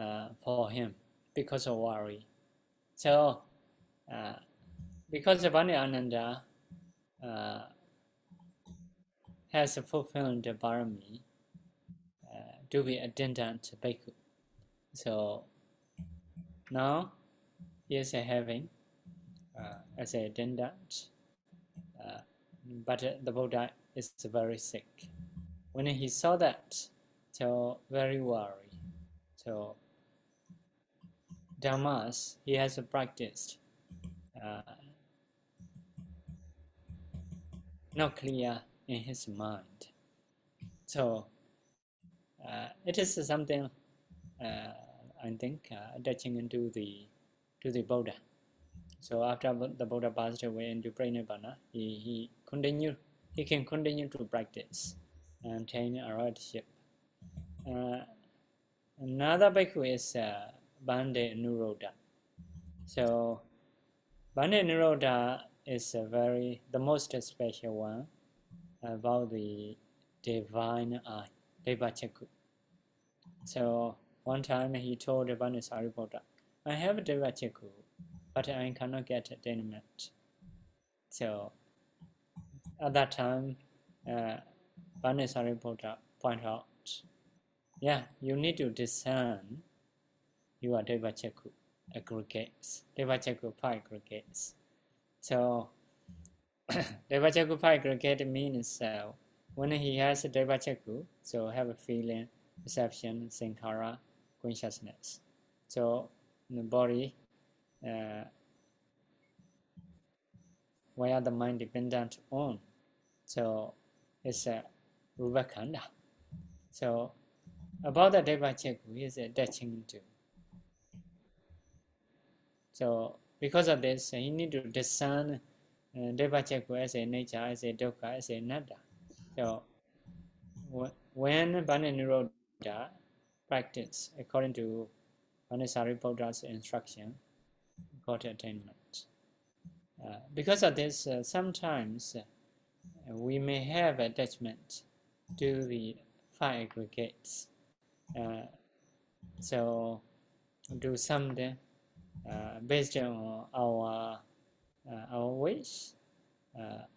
uh, for him because of worry. So uh, because Bani Ananda uh, has fulfilled the parami uh, to be attendant to bhikkhu. So now he is having as a attendant, uh, but the Buddha is very sick. When he saw that, so very worried. So Dhammas he has practiced uh, not clear in his mind. So uh, it is something uh, I think uh, attaching into the to the Buddha. So after the Buddha passed away into Pranirvana, he, he continue he can continue to practice and attain a ridership. Uh, another bhikkhu is uh, Bande Nuroda. So Bande Nuroda is a very the most special one about the divine eye, Devachaku. So one time he told Sariputta, I have Devachaku, but I cannot get attainment. So at that time, uh, Sariputta pointed out, yeah, you need to discern your Devachaku aggregates, Devachaku aggregates. So Devachaku aggregate means uh, when he has a Devachaku, so have a feeling, perception, sankhara, consciousness. So the body, uh, where the mind dependent on, so it's a Rubakanda. So about the Devachaku, he is uh, attaching into. So because of this, uh, he need to discern deva Devachaku as a nature, as a dukkha, as a nada. So when Bananirodha practice according to Panisariputra's instruction, got attainment. Uh, because of this, uh, sometimes uh, we may have attachment to the five aggregates, Uh, so do something uh, based on our our wish,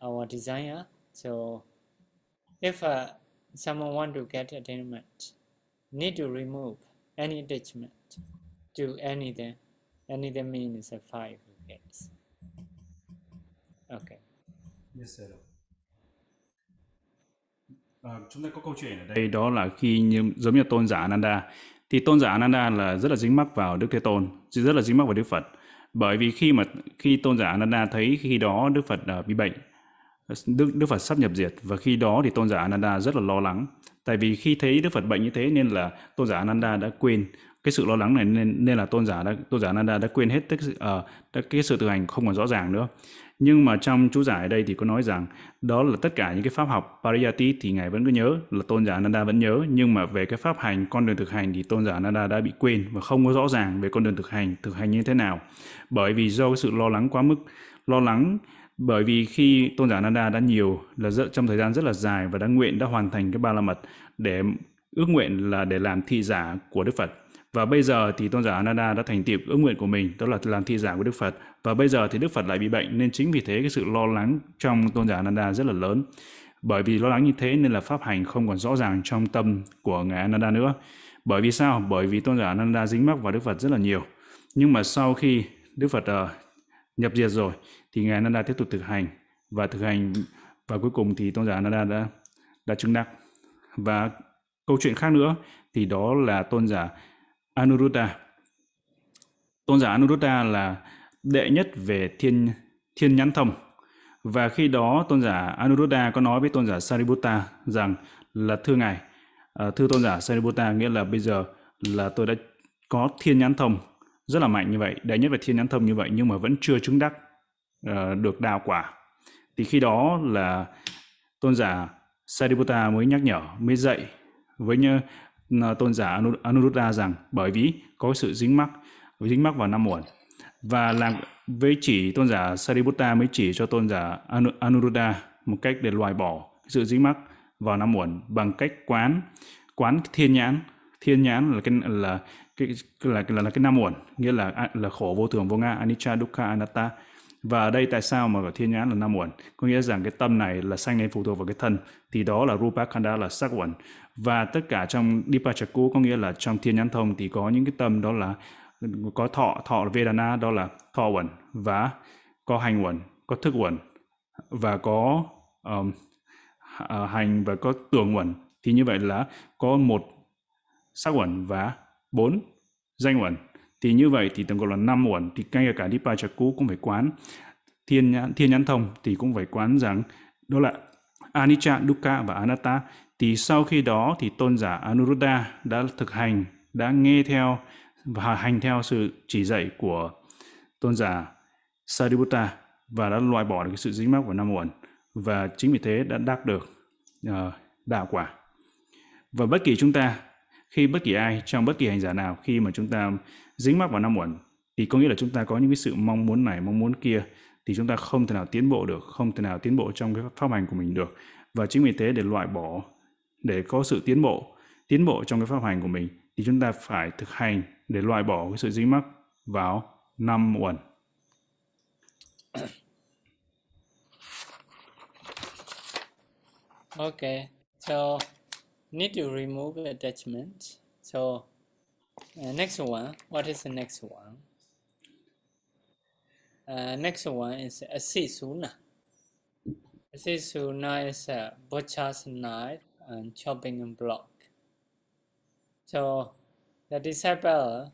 our desire. So if someone want to get attainment, need to remove any attachment to anything. Anything means five gates. Okay. Yes, sir. À, chúng ta có câu chuyện ở đây đó là khi như giống như tôn giả Ananda thì tôn giả Ananda là rất là dính mắc vào Đức Thế Tôn, rất là dính mắc vào Đức Phật. Bởi vì khi mà khi tôn giả Ananda thấy khi đó Đức Phật uh, bị bệnh, Đức Đức Phật sắp nhập diệt và khi đó thì tôn giả Ananda rất là lo lắng. Tại vì khi thấy Đức Phật bệnh như thế nên là tôn giả Ananda đã quên cái sự lo lắng này nên nên là tôn giả đã tôn giả Nanda đã quên hết tất uh, cái sự thực hành không còn rõ ràng nữa. Nhưng mà trong chú giải ở đây thì có nói rằng đó là tất cả những cái pháp học Pariyati thì ngài vẫn cứ nhớ là tôn giả Nanda vẫn nhớ. Nhưng mà về cái pháp hành con đường thực hành thì tôn giả Nanda đã bị quên và không có rõ ràng về con đường thực hành thực hành như thế nào. Bởi vì do cái sự lo lắng quá mức lo lắng bởi vì khi tôn giả Nanda đã nhiều là rất, trong thời gian rất là dài và đã nguyện đã hoàn thành cái ba la mật để ước nguyện là để làm thị giả của Đức Phật và bây giờ thì tôn giả Ananda đã thành tựu ước nguyện của mình, đó là làm thi giả của Đức Phật. Và bây giờ thì Đức Phật lại bị bệnh nên chính vì thế cái sự lo lắng trong tôn giả Ananda rất là lớn. Bởi vì lo lắng như thế nên là pháp hành không còn rõ ràng trong tâm của ngài Ananda nữa. Bởi vì sao? Bởi vì tôn giả Ananda dính mắc vào Đức Phật rất là nhiều. Nhưng mà sau khi Đức Phật uh, nhập diệt rồi thì ngài Ananda tiếp tục thực hành và thực hành và cuối cùng thì tôn giả Ananda đã đã chứng đắc. Và câu chuyện khác nữa thì đó là tôn giả Anuruddha. Tôn giả Anuruddha là đệ nhất về thiên thiên nhãn thông. Và khi đó tôn giả Anuruddha có nói với tôn giả Sariputta rằng là thưa ngài, à, thưa tôn giả Sariputta nghĩa là bây giờ là tôi đã có thiên nhãn thông rất là mạnh như vậy, đệ nhất về thiên nhãn thông như vậy nhưng mà vẫn chưa chứng đắc uh, được đào quả. Thì khi đó là tôn giả Sariputta mới nhắc nhở, mới dạy với như tôn giả Anuruddha rằng bởi vì có sự dính mắc dính mắc vào năm muộn. Và làm với chỉ tôn giả Sariputta mới chỉ cho tôn giả Anuruddha một cách để loại bỏ sự dính mắc vào năm muộn bằng cách quán quán thiên nhãn. Thiên nhãn là cái là cái là là, là cái năm muộn nghĩa là à, là khổ vô thường vô ngã anicca dukkha anatta. Và ở đây tại sao mà gọi thiên nhãn là năm uẩn có nghĩa rằng cái tâm này là sanh lên phụ thuộc vào cái thân thì đó là rupa khanda là sắc uẩn và tất cả trong dipachaku có nghĩa là trong thiên nhãn thông thì có những cái tâm đó là có thọ thọ vedana đó là thọ uẩn và có hành uẩn có thức uẩn và có um, hành và có tưởng uẩn. Thì như vậy là có một sắc uẩn và bốn danh uẩn. Thì như vậy thì tổng cộng là năm uẩn. Thì ngay cả Dipachaku cũng phải quán thiên nhãn thiên nhãn thông thì cũng phải quán rằng đó là anicca dukkha và anatta thì sau khi đó thì tôn giả anuruddha đã thực hành đã nghe theo và hành theo sự chỉ dạy của tôn giả Sariputta và đã loại bỏ được cái sự dính mắc của năm uẩn và chính vì thế đã đạt được uh, đạo quả. Và bất kỳ chúng ta khi bất kỳ ai trong bất kỳ hành giả nào khi mà chúng ta dính mắc vào năm uẩn thì có nghĩa là chúng ta có những cái sự mong muốn này mong muốn kia thì chúng ta không thể nào tiến bộ được không thể nào tiến bộ trong cái pháp hành của mình được. Và chính vì thế để loại bỏ để có sự tiến bộ tiến bộ trong cái pháp hành của mình thì chúng ta phải thực hành để loại bỏ cái sự dính mắc vào năm uẩn Okay, so need to remove attachment. So Uh, next one, what is the next one? Uh, next one is uh, Asisuna. Asisuna is uh, a butcher's knife and chopping block. So the disciple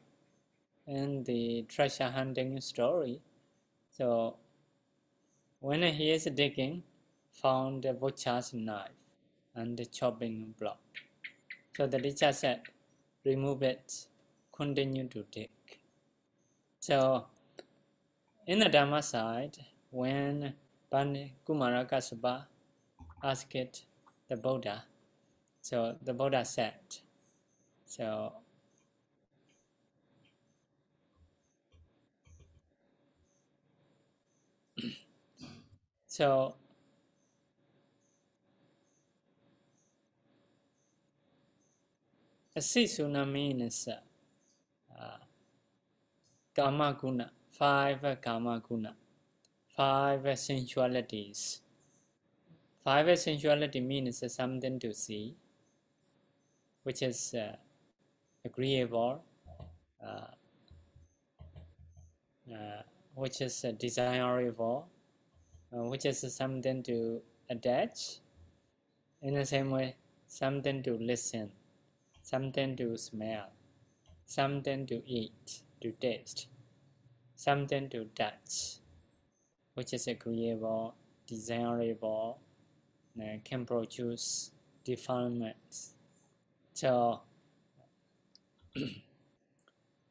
in the treasure hunting story, so when he is digging, found the butcher's knife and the chopping block. So the teacher said, remove it continue to dig. So, in the Dhamma side, when Bani Kumarakasapa asked the Buddha, so the Buddha said, so so Asisuna means uh, Kama Guna, five Kama Guna, five sensualities. Five sensuality means something to see, which is uh, agreeable, uh, uh, which is uh, desirable, which is something to attach. In the same way, something to listen, something to smell, something to eat, to taste, something to touch, which is agreeable, desirable, uh, can produce defilements. So,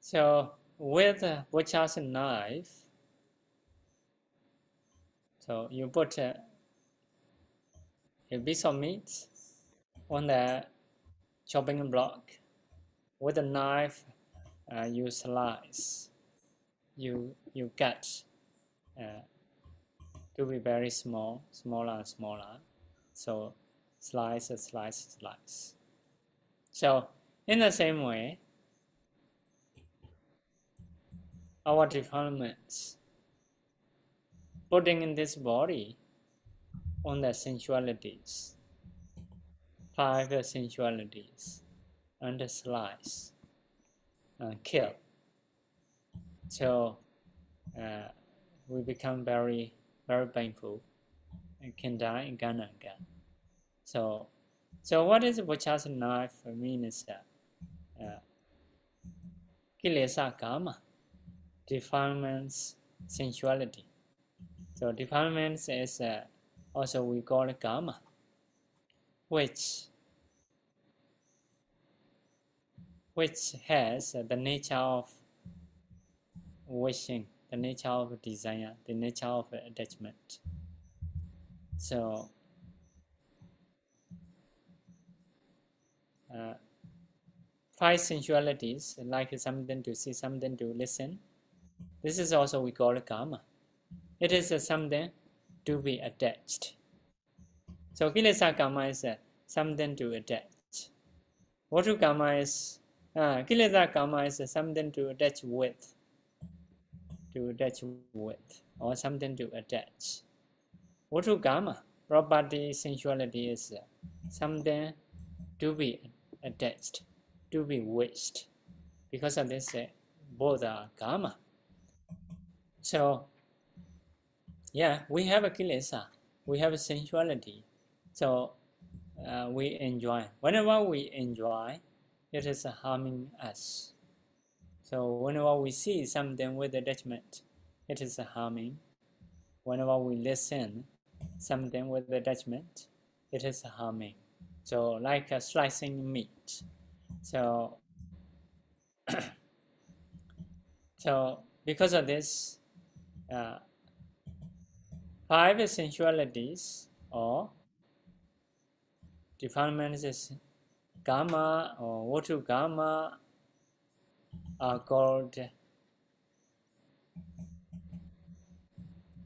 so with a butcher's knife, so you put a, a piece of meat on the chopping block. With a knife, uh, you slice, you you cut uh, to be very small, smaller and smaller. So slice, slice, slice. So in the same way, our developments, putting in this body on the sensualities, five sensualities, and slice, and kill. So uh, we become very, very painful and can die again and again. So, so what is Vacha's knife mean is uh, kilesa kama, defilements, sensuality. So defilements is uh, also we call it kama, which which has the nature of wishing, the nature of desire, the nature of attachment. So uh, five sensualities, like something to see, something to listen. This is also we call karma. It is something to be attached. So kilesa karma is something to attach. Vatu karma is uh, kilesa karma is something to attach with, to attach with, or something to attach. Vatu karma, property sensuality is something to be attached, to be wished. Because of this, uh, both are karma. So, yeah, we have a kilesa, we have a sensuality. So, uh, we enjoy. Whenever we enjoy, it is harming us. So, whenever we see something with attachment, it is harming. Whenever we listen something with attachment, it is harming. So like slicing meat. So so because of this, uh, five sensualities or defilements is gamma or vatu gamma are called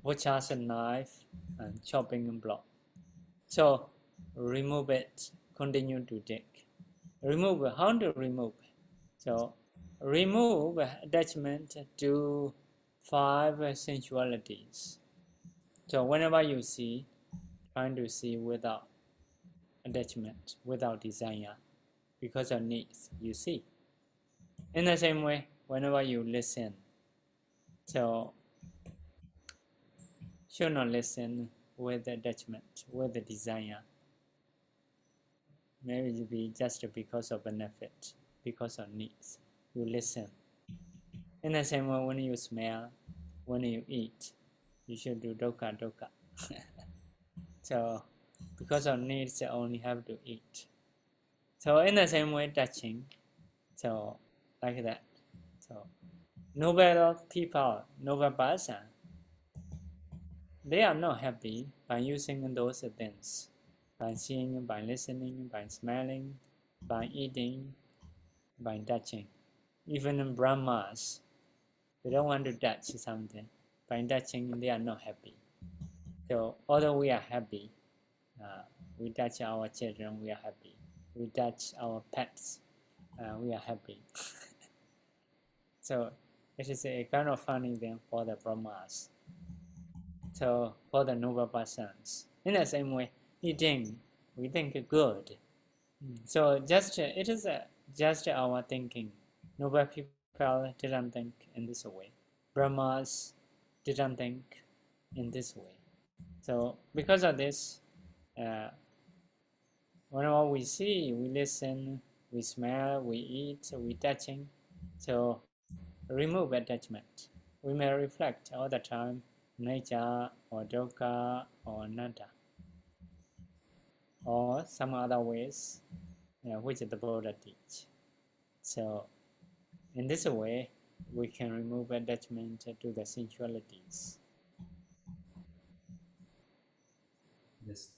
butcher's knife and chopping block. So remove it, continue to dig. Remove, how to remove? So remove attachment to five sensualities. So whenever you see, trying to see without attachment, without desire, because of needs, you see. In the same way, whenever you listen, so should not listen with attachment, with the desire. Maybe it be just because of benefit, because of needs. You listen. In the same way, when you smell, when you eat, you should do doka doka. so, because of needs, you only have to eat. So, in the same way, touching. So, like that. So, noble people, noble person, they are not happy by using those things by seeing, by listening, by smelling, by eating, by touching. Even Brahmas, they don't want to touch something. By touching, they are not happy. So, although we are happy, uh, we touch our children, we are happy. We touch our pets, uh, we are happy. so it is a kind of funny thing for the Brahmas. So for the noble persons, in the same way, eating we think good. So just it is just our thinking. Noble people didn't think in this way. Brahmas didn't think in this way. So because of this, uh, whenever we see, we listen, we smell, we eat, we touching. So remove attachment. We may reflect all the time nature or dukkha or nada or some other ways you know, which the Buddha teach. So in this way, we can remove attachment to the sensualities. Yes.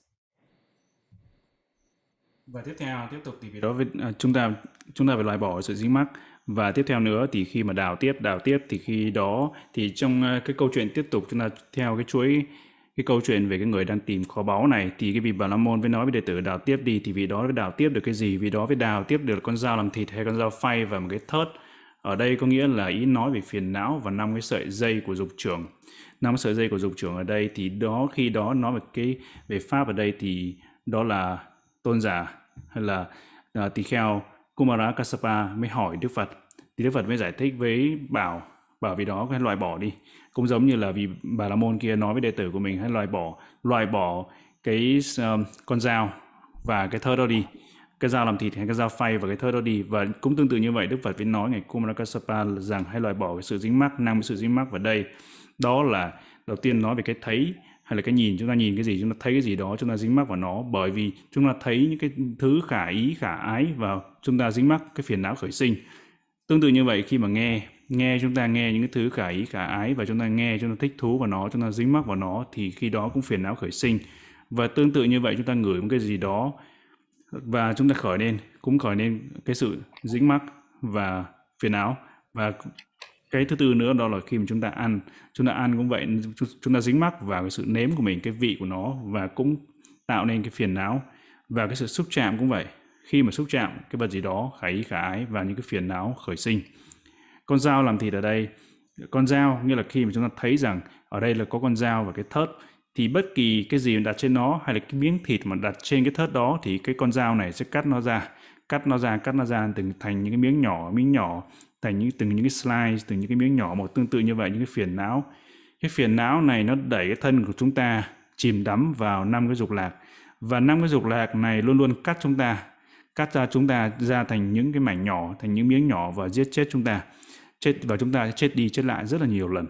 Và tiếp theo tiếp tục thì vì đó à, chúng ta chúng ta phải loại bỏ sự dính mắc và tiếp theo nữa thì khi mà đào tiếp đào tiếp thì khi đó thì trong à, cái câu chuyện tiếp tục chúng ta theo cái chuỗi cái câu chuyện về cái người đang tìm kho báu này thì cái vị Bà La Môn với nói với đệ tử đào tiếp đi. Thì vì đó mới đào tiếp được cái gì? Vì đó mới đào tiếp được con dao làm thịt hay con dao phay và một cái thớt. Ở đây có nghĩa là ý nói về phiền não và năm cái sợi dây của dục trưởng. Năm cái sợi dây của dục trưởng ở đây thì đó khi đó nói về cái về pháp ở đây thì đó là tôn giả hay là uh, tỳ kheo Kumara Kassapa mới hỏi Đức Phật. Thì Đức Phật mới giải thích với bảo bảo vì đó cái loại bỏ đi cũng giống như là vì bà la môn kia nói với đệ tử của mình hãy loại bỏ loại bỏ cái um, con dao và cái thơ đó đi. Cái dao làm thịt hay cái dao phay và cái thơ đó đi. Và cũng tương tự như vậy Đức Phật mới nói ngày Kumarakasapa rằng hãy loại bỏ cái sự dính mắc năng sự dính mắc vào đây. Đó là đầu tiên nói về cái thấy hay là cái nhìn. Chúng ta nhìn cái gì chúng ta thấy cái gì đó chúng ta dính mắc vào nó. Bởi vì chúng ta thấy những cái thứ khả ý khả ái và chúng ta dính mắc cái phiền não khởi sinh. Tương tự như vậy khi mà nghe nghe chúng ta nghe những cái thứ khả ý, khả ái và chúng ta nghe, chúng ta thích thú vào nó, chúng ta dính mắc vào nó thì khi đó cũng phiền não khởi sinh. Và tương tự như vậy chúng ta ngửi một cái gì đó và chúng ta khởi lên cũng khởi lên cái sự dính mắc và phiền não. Và cái thứ tư nữa đó là khi mà chúng ta ăn, chúng ta ăn cũng vậy, chúng ta dính mắc vào cái sự nếm của mình, cái vị của nó và cũng tạo nên cái phiền não và cái sự xúc chạm cũng vậy. Khi mà xúc chạm cái vật gì đó, khả ý, khả ái và những cái phiền não khởi sinh con dao làm thịt ở đây. Con dao, nghĩa là khi mà chúng ta thấy rằng ở đây là có con dao và cái thớt, thì bất kỳ cái gì đặt trên nó hay là cái miếng thịt mà đặt trên cái thớt đó thì cái con dao này sẽ cắt nó ra. Cắt nó ra, cắt nó ra từng thành những cái miếng nhỏ miếng nhỏ, thành những, từng những cái slice, từng những cái miếng nhỏ một tương tự như vậy, những cái phiền não. Cái phiền não này nó đẩy cái thân của chúng ta chìm đắm vào năm cái dục lạc. Và năm cái dục lạc này luôn luôn cắt chúng ta, cắt ra chúng ta, ra thành những cái mảnh nhỏ, thành những miếng nhỏ và giết chết chúng ta chết và chúng ta chết đi, chết lại rất là nhiều lần.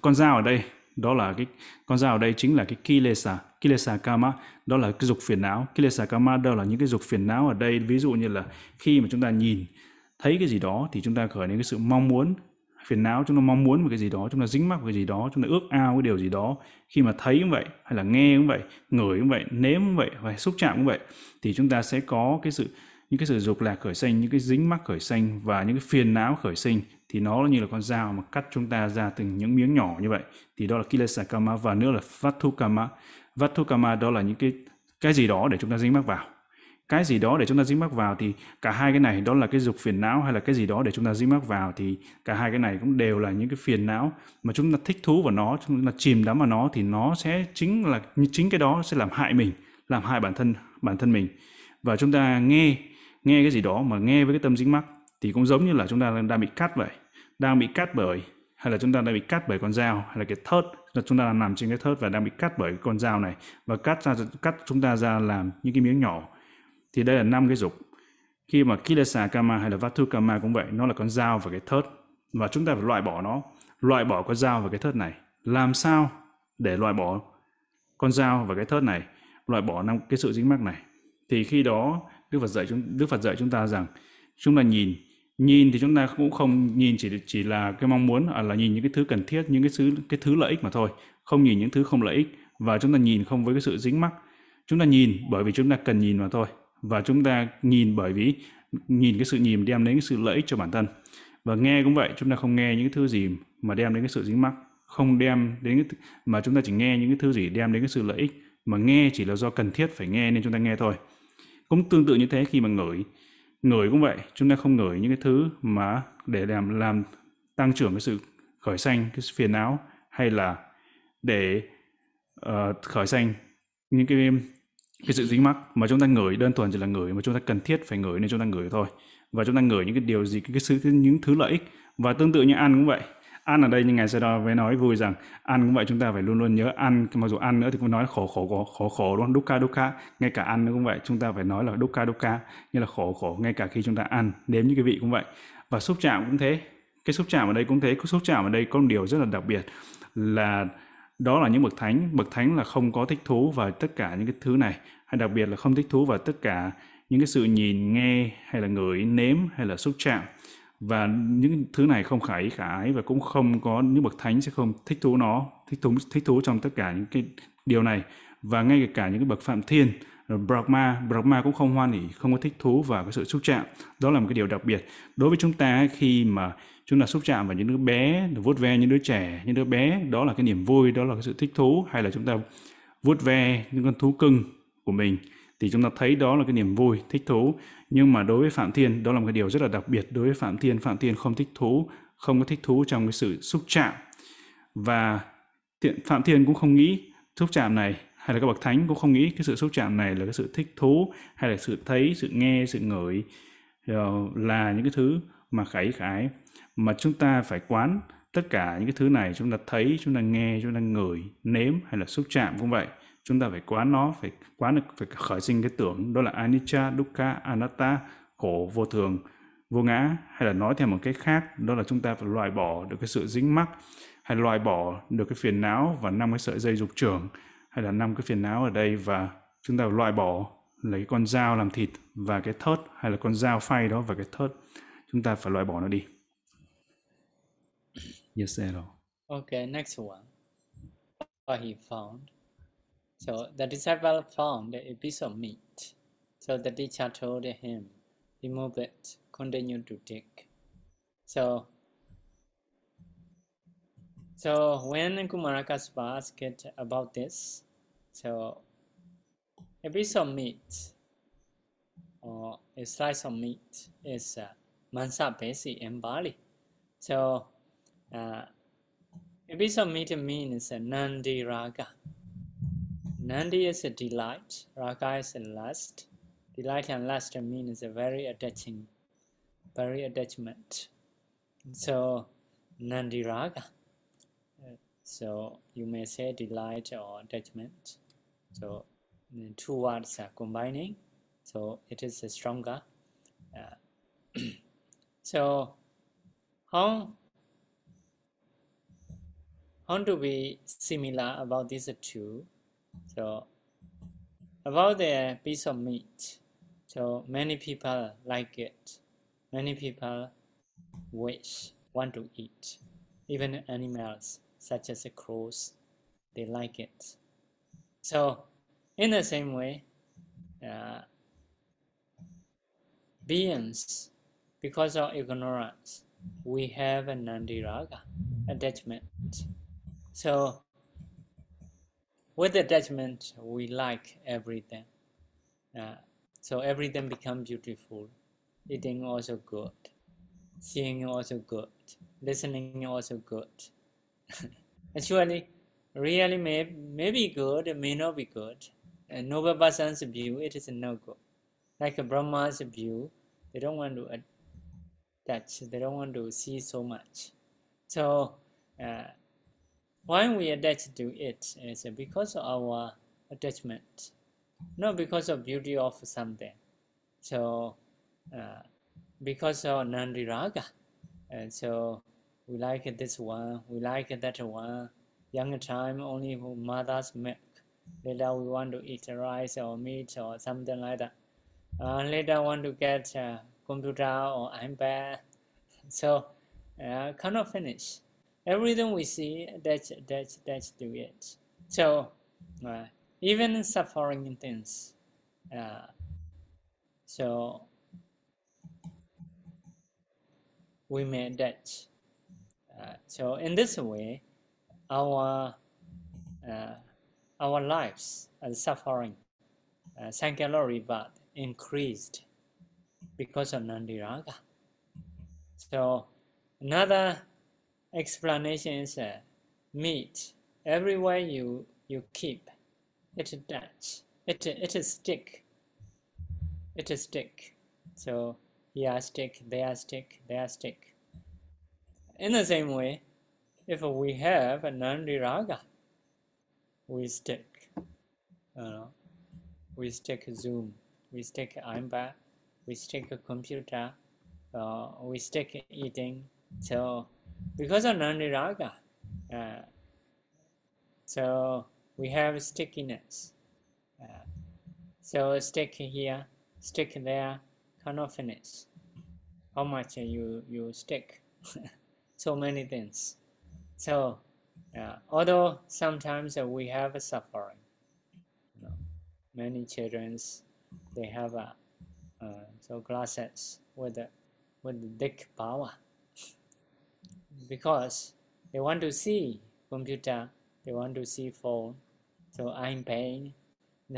Con dao ở đây, đó là cái, con dao ở đây chính là cái kilesa kilesa kama, đó là cái dục phiền não. Kilesa kama, đó là những cái dục phiền não ở đây. Ví dụ như là khi mà chúng ta nhìn, thấy cái gì đó thì chúng ta khởi lên cái sự mong muốn. Phiền não, chúng ta mong muốn một cái gì đó, chúng ta dính mắc một cái gì đó, chúng ta ước ao cái điều gì đó. Khi mà thấy cũng vậy, hay là nghe cũng vậy, ngửi cũng vậy, nếm cũng vậy và xúc chạm cũng vậy, thì chúng ta sẽ có cái sự những cái sự dục lạc khởi sinh, những cái dính mắc khởi sinh và những cái phiền não khởi sinh thì nó như là con dao mà cắt chúng ta ra từng những miếng nhỏ như vậy. Thì đó là kilesa kama và nữa là vatu kama vatu kama đó là những cái cái gì đó để chúng ta dính mắc vào. Cái gì đó để chúng ta dính mắc vào thì cả hai cái này, đó là cái dục phiền não hay là cái gì đó để chúng ta dính mắc vào thì cả hai cái này cũng đều là những cái phiền não mà chúng ta thích thú vào nó, chúng ta chìm đắm vào nó thì nó sẽ chính là, chính cái đó sẽ làm hại mình, làm hại bản thân bản thân mình. Và chúng ta nghe nghe cái gì đó mà nghe với cái tâm dính mắc thì cũng giống như là chúng ta đang bị cắt vậy. Đang bị cắt bởi, hay là chúng ta đang bị cắt bởi con dao, hay là cái thớt là chúng ta đang nằm trên cái thớt và đang bị cắt bởi con dao này và cắt ra, cắt chúng ta ra làm những cái miếng nhỏ. Thì đây là năm cái dục. Khi mà kilesa kama hay là vatu kama cũng vậy, nó là con dao và cái thớt. Và chúng ta phải loại bỏ nó, loại bỏ con dao và cái thớt này. Làm sao để loại bỏ con dao và cái thớt này, loại bỏ năm cái sự dính mắc này? Thì khi đó Đức Phật dạy chúng, Đức Phật dạy chúng ta rằng chúng ta nhìn nhìn thì chúng ta cũng không nhìn chỉ chỉ là cái mong muốn à là nhìn những cái thứ cần thiết, những cái thứ cái thứ lợi ích mà thôi. Không nhìn những thứ không lợi ích và chúng ta nhìn không với cái sự dính mắc. Chúng ta nhìn bởi vì chúng ta cần nhìn mà thôi và chúng ta nhìn bởi vì nhìn cái sự nhìn đem đến cái sự lợi ích cho bản thân. Và nghe cũng vậy, chúng ta không nghe những cái thứ gì mà đem đến cái sự dính mắc, không đem đến cái mà chúng ta chỉ nghe những cái thứ gì đem đến cái sự lợi ích. Mà nghe chỉ là do cần thiết phải nghe nên chúng ta nghe thôi cũng tương tự như thế khi mà ngửi. Ngửi cũng vậy chúng ta không ngửi những cái thứ mà để làm làm tăng trưởng cái sự khởi sanh cái phiền não hay là để uh, khởi sanh những cái cái sự dính mắc. Mà chúng ta ngửi đơn thuần chỉ là ngửi mà chúng ta cần thiết phải ngửi nên chúng ta ngửi thôi. Và chúng ta ngửi những cái điều gì cái, cái, những thứ lợi ích. Và tương tự như ăn cũng vậy ăn ở đây như ngài sẽ đó với nói vui rằng ăn cũng vậy, chúng ta phải luôn luôn nhớ ăn mặc dù ăn nữa thì cũng nói khổ khổ khổ khổ khổ đúc ca dukkha dukkha ngay cả ăn nữa cũng vậy, chúng ta phải nói là dukkha dukkha như là khổ khổ, ngay cả khi chúng ta ăn, nếm những cái vị cũng vậy. Và xúc chạm cũng thế. Cái xúc chạm ở đây cũng thế. Cái xúc chạm ở đây có một điều rất là đặc biệt là đó là những bậc thánh. Bậc thánh là không có thích thú vào tất cả những cái thứ này. Hay đặc biệt là không thích thú vào tất cả những cái sự nhìn, nghe hay là ngửi, nếm hay là xúc chạm và những thứ này không khả ý khả ái và cũng không có những bậc thánh sẽ không thích thú nó thích thú thích thú trong tất cả những cái điều này và ngay cả những cái bậc phạm thiên Brahma, Brahma cũng không hoan hỉ, không có thích thú vào cái sự xúc chạm. Đó là một cái điều đặc biệt. Đối với chúng ta khi mà chúng ta xúc chạm vào những đứa bé, vuốt ve những đứa trẻ, những đứa bé, đó là cái niềm vui, đó là cái sự thích thú hay là chúng ta vuốt ve những con thú cưng của mình thì chúng ta thấy đó là cái niềm vui, thích thú. Nhưng mà đối với Phạm Thiên, đó là một cái điều rất là đặc biệt. Đối với Phạm Thiên, Phạm Thiên không thích thú, không có thích thú trong cái sự xúc chạm. Và Phạm Thiên cũng không nghĩ xúc chạm này hay là các bậc thánh cũng không nghĩ cái sự xúc chạm này là cái sự thích thú hay là sự thấy, sự nghe, sự ngửi ờ, là những cái thứ mà khải khái mà chúng ta phải quán tất cả những cái thứ này chúng ta thấy, chúng ta nghe, chúng ta ngửi, nếm hay là xúc chạm cũng vậy chúng ta phải quán nó phải quán được phải khởi sinh cái tưởng đó là anicca dukkha anatta khổ vô thường vô ngã hay là nói theo một cách khác đó là chúng ta phải loại bỏ được cái sự dính mắc hay loại bỏ được cái phiền não và năm cái sợi dây dục trưởng hay là năm cái phiền não ở đây và chúng ta phải loại bỏ lấy con dao làm thịt và cái thớt hay là con dao phay đó và cái thớt chúng ta phải loại bỏ nó đi yes sir. Okay, next one. What he found. So the disciple found a piece of meat. So the teacher told him, remove it, continue to dig. So, so when Kumarakaspa asked about this, so a piece of meat or a slice of meat is uh, mansa basi in Bali. So uh, a piece of meat means uh, nandi raga. Nandi is a delight, Raga is a lust. Delight and lust means a very attaching, very attachment. So Nandi Raga. So you may say delight or attachment. So two words are combining, so it is a stronger. Uh, so how how to be similar about these two? So about the piece of meat, so many people like it. Many people wish, want to eat. Even animals such as crows, they like it. So in the same way, uh, beings, because of ignorance, we have a nandiraga, attachment. So with attachment we like everything. Uh, so everything become beautiful. Eating also good. Seeing also good. Listening also good. Actually really may, may be good may not be good. A noble person's view it is no good. Like a brahma's view they don't want to touch they don't want to see so much. So uh, why we attach to it is because of our attachment, not because of beauty of something. So, uh, because of nandiraga, and so we like this one, we like that one. Younger time only mother's milk. Later we want to eat rice or meat or something like that. Uh, later want to get a computer or iPad. So uh, cannot finish everything we see that's that's that's do it so uh, even suffering things uh, so we made that uh, so in this way our uh, our lives are suffering uh, Sankara increased because of Nandiraga. So another explanation is uh, meat. Everywhere you you keep, it attach. It it stick. It stick. So here stick, there stick, there stick. In the same way, if we have a Nandiraga, we stick. Uh, we stick Zoom, we stick iPad, we stick a computer, uh, we stick eating. So because of Nandiraga, uh, so we have stickiness. Uh, so stick here, stick there, cannot finish. How much you you stick? so many things. So uh, although sometimes we have a suffering, you know, many childrens they have a uh, so glasses with the with thick power because they want to see computer, they want to see phone. So I'm paying,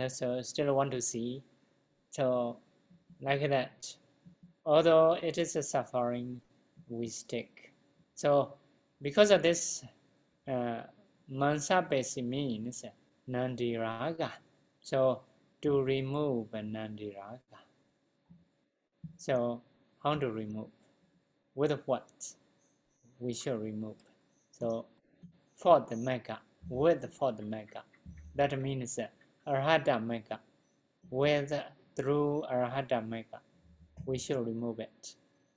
so still want to see. So like that. Although it is a suffering, we stick. So because of this, uh, means nandiraga. So to remove nandiraga. So how to remove? With what? We should remove. So for the mega, with for the mega. That means arhata mega. With through arhata mega, we should remove it.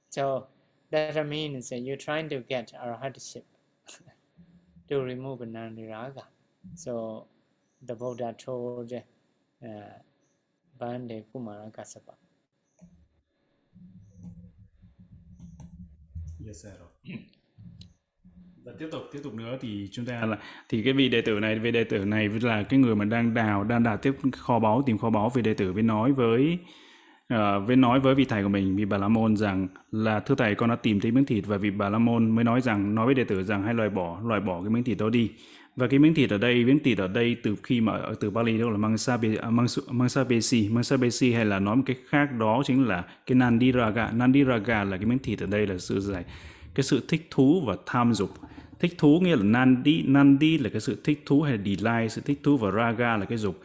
So that means you're trying to get arhatship to remove nandiraga. So the Buddha told uh, Bande Kumara Kassapa. Yes, sir. Và tiếp tục tiếp tục nữa thì chúng ta là thì cái vị đệ tử này vị đệ tử này là cái người mà đang đào đang đào tiếp kho báu tìm kho báu vị đệ tử mới nói với ờ, uh, với nói với vị thầy của mình vị bà la môn rằng là thưa thầy con đã tìm thấy miếng thịt. Và vị bà la môn mới nói rằng nói với đệ tử rằng hãy loại bỏ loại bỏ cái miếng thịt đó đi. Và cái miếng thịt ở đây miếng thịt ở đây từ khi mà ở từ Bali đó là mangsa à, mangsa besi mangsa besi hay là nói một cách khác đó chính là cái nandiraga. Nandiraga là cái miếng thịt ở đây là sự giải cái sự thích thú và tham dục thích thú nghĩa là nandi nandi là cái sự thích thú hay là delight sự thích thú và raga là cái dục.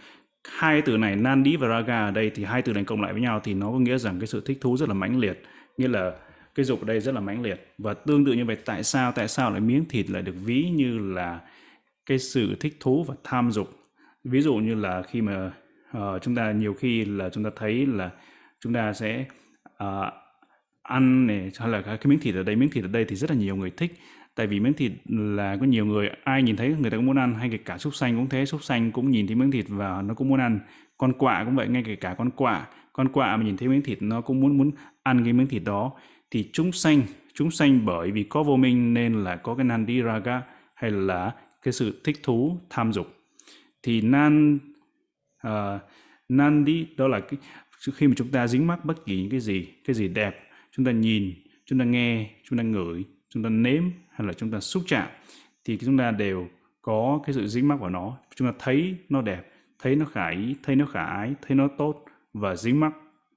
Hai từ này nandi và raga ở đây thì hai từ này cộng lại với nhau thì nó có nghĩa rằng cái sự thích thú rất là mãnh liệt nghĩa là cái dục ở đây rất là mãnh liệt. Và tương tự như vậy tại sao tại sao lại miếng thịt lại được ví như là cái sự thích thú và tham dục? Ví dụ như là khi mà uh, chúng ta nhiều khi là chúng ta thấy là chúng ta sẽ uh, ăn này hay là cái miếng thịt ở đây miếng thịt ở đây thì rất là nhiều người thích tại vì miếng thịt là có nhiều người ai nhìn thấy người ta cũng muốn ăn hay kể cả súc xanh cũng thế súc xanh cũng nhìn thấy miếng thịt và nó cũng muốn ăn. Con quạ cũng vậy ngay kể cả con quạ. Con quạ mà nhìn thấy miếng thịt nó cũng muốn muốn ăn cái miếng thịt đó. Thì chúng sanh chúng sanh bởi vì có vô minh nên là có cái nandi raga hay là cái sự thích thú tham dục. Thì nan à, uh, nandi đó là cái khi mà chúng ta dính mắc bất kỳ những cái gì cái gì đẹp chúng ta nhìn chúng ta nghe chúng ta ngửi chúng ta nếm hay là chúng ta xúc chạm, thì chúng ta đều có cái sự dính mắc vào nó. Chúng ta thấy nó đẹp, thấy nó khả ý, thấy nó khả ái, thấy nó tốt và dính mắc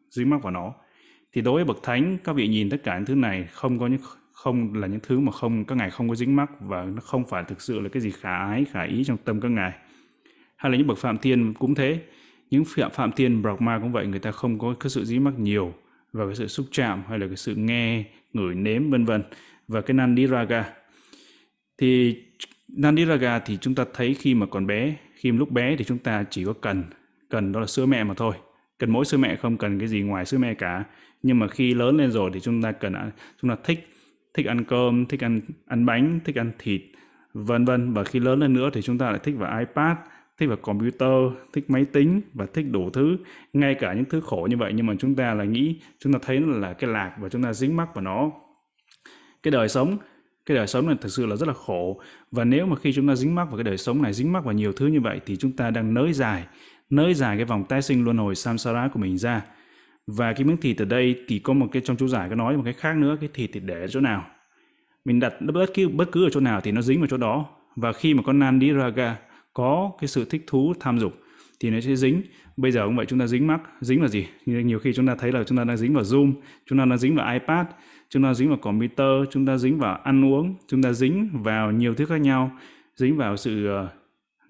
dính mắc vào nó. Thì đối với bậc thánh, các vị nhìn tất cả những thứ này không có những không là những thứ mà không, các ngài không có dính mắc và nó không phải thực sự là cái gì khả ái, khả ý trong tâm các ngài. Hay là những bậc phạm thiên cũng thế. Những phạm phạm thiên brahma cũng vậy, người ta không có cái sự dính mắc nhiều và cái sự xúc chạm hay là cái sự nghe, ngửi nếm, vân vân và cái nandiraga. Thì nandiraga thì chúng ta thấy khi mà còn bé, khi mà lúc bé thì chúng ta chỉ có cần cần đó là sữa mẹ mà thôi. Cần mỗi sữa mẹ, không cần cái gì ngoài sữa mẹ cả. Nhưng mà khi lớn lên rồi thì chúng ta cần, chúng ta thích thích ăn cơm, thích ăn ăn bánh, thích ăn thịt, vân vân. Và khi lớn lên nữa thì chúng ta lại thích vào ipad, thích vào computer, thích máy tính và thích đủ thứ, ngay cả những thứ khổ như vậy. Nhưng mà chúng ta là nghĩ, chúng ta thấy nó là cái lạc và chúng ta dính mắc vào nó cái đời sống, cái đời sống này thực sự là rất là khổ. Và nếu mà khi chúng ta dính mắc vào cái đời sống này, dính mắc vào nhiều thứ như vậy thì chúng ta đang nới dài nới dài cái vòng tái sinh luân hồi samsara của mình ra. Và cái miếng thịt ở đây thì có một cái, trong chú giải có nói một cái khác nữa, cái thịt thì để ở chỗ nào? Mình đặt bất cứ bất cứ ở chỗ nào thì nó dính vào chỗ đó. Và khi mà con nandi raga có cái sự thích thú, tham dục thì nó sẽ dính. Bây giờ cũng vậy, chúng ta dính mắc. Dính vào gì? Nhiều khi chúng ta thấy là chúng ta đang dính vào zoom, chúng ta đang dính vào ipad chúng ta dính vào computer, chúng ta dính vào ăn uống, chúng ta dính vào nhiều thứ khác nhau. Dính vào sự ờ,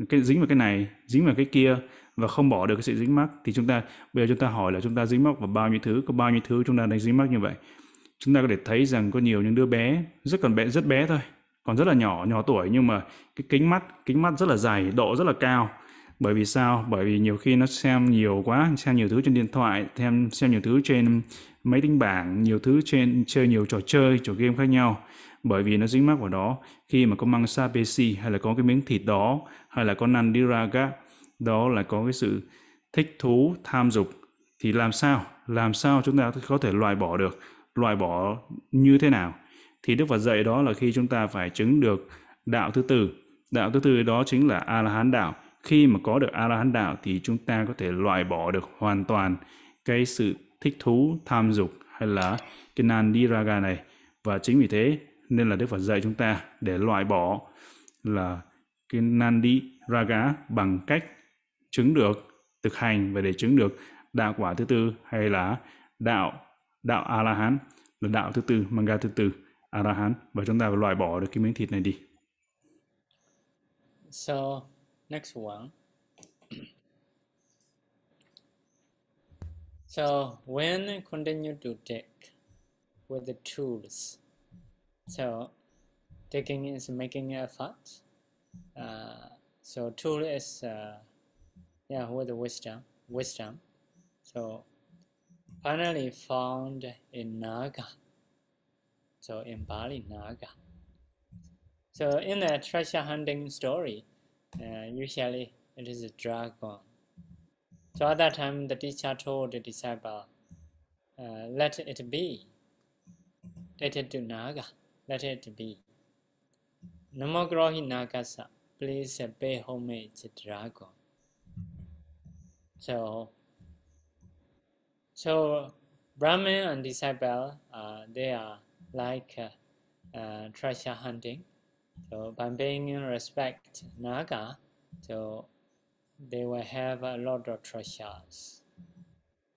cái, dính vào cái này, dính vào cái kia và không bỏ được cái sự dính mắc thì chúng ta, bây giờ chúng ta hỏi là chúng ta dính mắc vào bao nhiêu thứ, có bao nhiêu thứ chúng ta đang dính mắc như vậy? Chúng ta có thể thấy rằng có nhiều những đứa bé, rất còn bé, rất bé thôi, còn rất là nhỏ nhỏ tuổi nhưng mà cái kính mắt kính mắt rất là dày, độ rất là cao bởi vì sao? Bởi vì nhiều khi nó xem nhiều quá, xem nhiều thứ trên điện thoại xem xem nhiều thứ trên máy tính bảng, nhiều thứ trên, chơi nhiều trò chơi, trò game khác nhau. Bởi vì nó dính mắc vào đó. Khi mà có măng sapesi hay là có cái miếng thịt đó, hay là có nandiraga đó là có cái sự thích thú, tham dục, thì làm sao? Làm sao chúng ta có thể loại bỏ được? Loại bỏ như thế nào? Thì đức phật dạy đó là khi chúng ta phải chứng được đạo thứ tư. Đạo thứ tư đó chính là a la hán đạo khi mà có được a la hán đạo thì chúng ta có thể loại bỏ được hoàn toàn cái sự thích thú, tham dục hay là cái nandi raga này. Và chính vì thế nên là đức phật dạy chúng ta để loại bỏ là cái nandi raga bằng cách chứng được thực hành và để chứng được đạo quả thứ tư hay là đạo đạo a la hán là đạo thứ tư, manga thứ tư a la hán và chúng ta phải loại bỏ được cái miếng thịt này đi. So next one. So when continue to take with the tools. So taking is making effort. Uh, so tool is uh, yeah with the wisdom wisdom. So finally found in naga. So in bali naga. So in the treasure hunting story uh, usually it is a dragon so at that time the teacher told the disciple uh, let it be. Let it to naga. Let it be. Namagrohi nagasa please pay homage dragon so, so Brahmin and disciple, uh, they are like uh, uh, treasure hunting. So by paying respect Naga, so they will have a lot of treasures.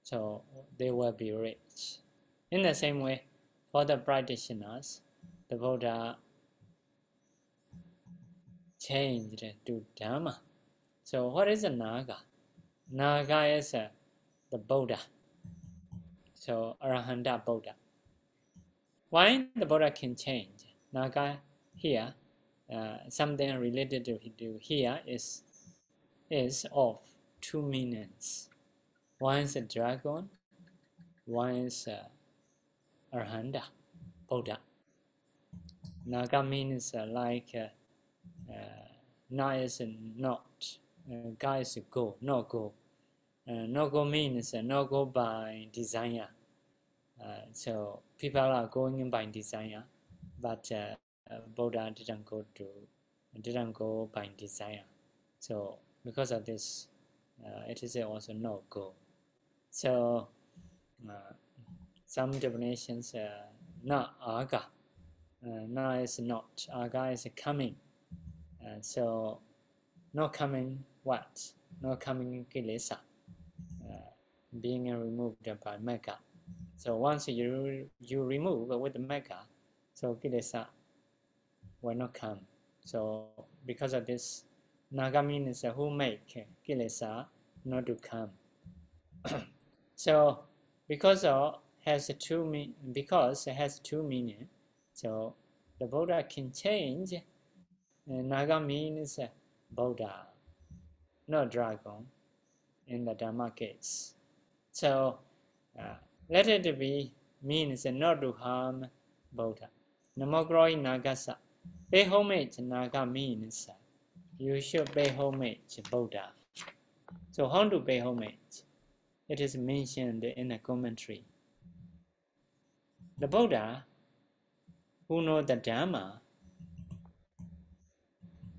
So they will be rich. In the same way, for the practitioners, the Buddha changed to Dhamma. So what is a Naga? Naga is uh, the Buddha. So Arahanta Buddha. Why the Buddha can change? Naga here, uh, something related to, to here is is of two meanings. One is a dragon, one is a Arahanta Buddha. Naga means uh, like uh, uh, not is not, uh, guy is go, not go. Uh, no go means uh, no go by desire. Uh, so people are going by desire, but uh, uh, Buddha didn't go to didn't go by desire. So because of this, uh, it is also no go. So uh, some definitions uh, not aga. Uh, no is not aga is coming. Uh, so not coming what? Not coming kilesa being removed by mega. So once you you remove with mega, so kilesa will not come. So because of this, naga means who make kilesa not to come. so because of has two mean because it has two meaning. So the Buddha can change. Naga means Buddha, not dragon in the Dhamma case. So uh, let it be means not to harm Buddha. Namagroi Nagasa. Pay homage Naga means you should pay homage Buddha. So how to pay homage? It is mentioned in the commentary. The Buddha, who know the Dharma,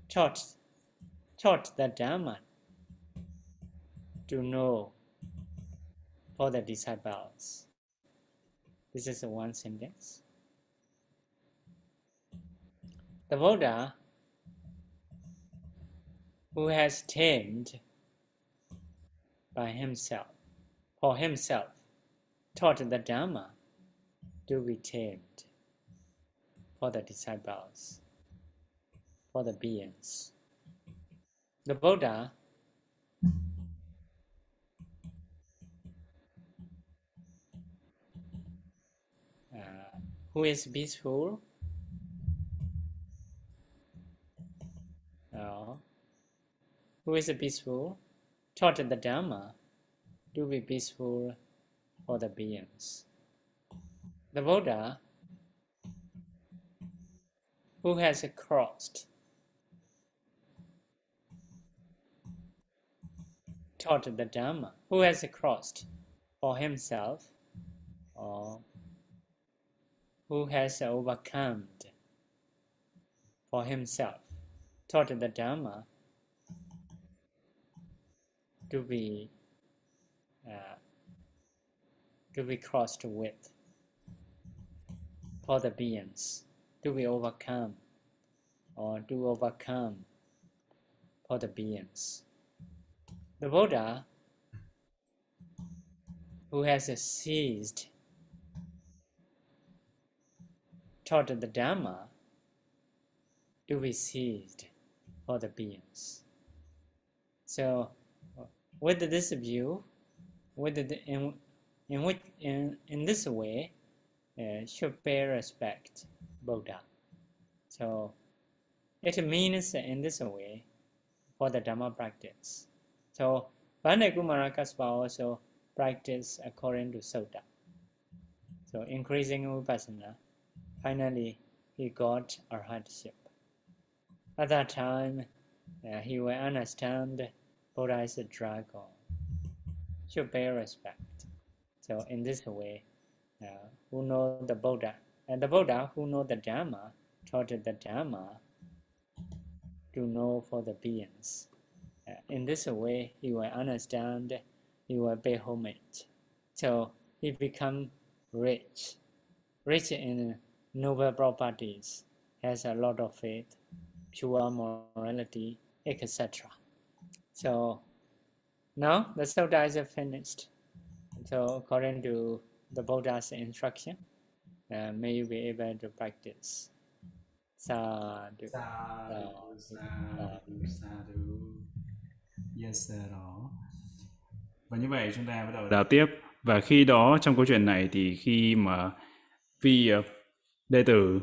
taught, taught the Dharma to know for the disciples. This is one sentence. The Buddha, who has tamed by himself, for himself, taught the Dhamma to be tamed for the disciples, for the beings. The Buddha who is peaceful uh, who is peaceful? Taught the Dharma. To be peaceful for the beings. The Buddha who has crossed taught the Dharma, who has crossed for himself or who has overcome for himself, taught the Dharma to be uh, to be crossed with for the beings, to be overcome or to overcome for the beings. The Buddha, who has seized, taught the Dharma to be seized for the beings. So, with this view, with the, in, in which in, in this way, uh, should pay respect Buddha. So, it means in this way for the Dhamma practice. So Bhante Kumara Kaspa also practice according to Sutta. So increasing Vipassana, finally he got arhatship. At that time, uh, he will understand Buddha is a dragon, should pay respect. So in this way, uh, who know the Buddha, and the Buddha who know the Dharma taught the Dharma to know for the beings. Uh, in this way, he will understand, he will pay homage. So he become rich, rich in noble properties, has a lot of faith, pure morality, etc. So now the sutta is finished. So according to the Buddha's instruction, uh, may you be able to practice. Sadhu. Sadhu, sadhu, sadhu. Yes, sir. Và như vậy chúng ta bắt đầu đào tiếp. Và khi đó trong câu chuyện này thì khi mà vị uh, ờ, đệ tử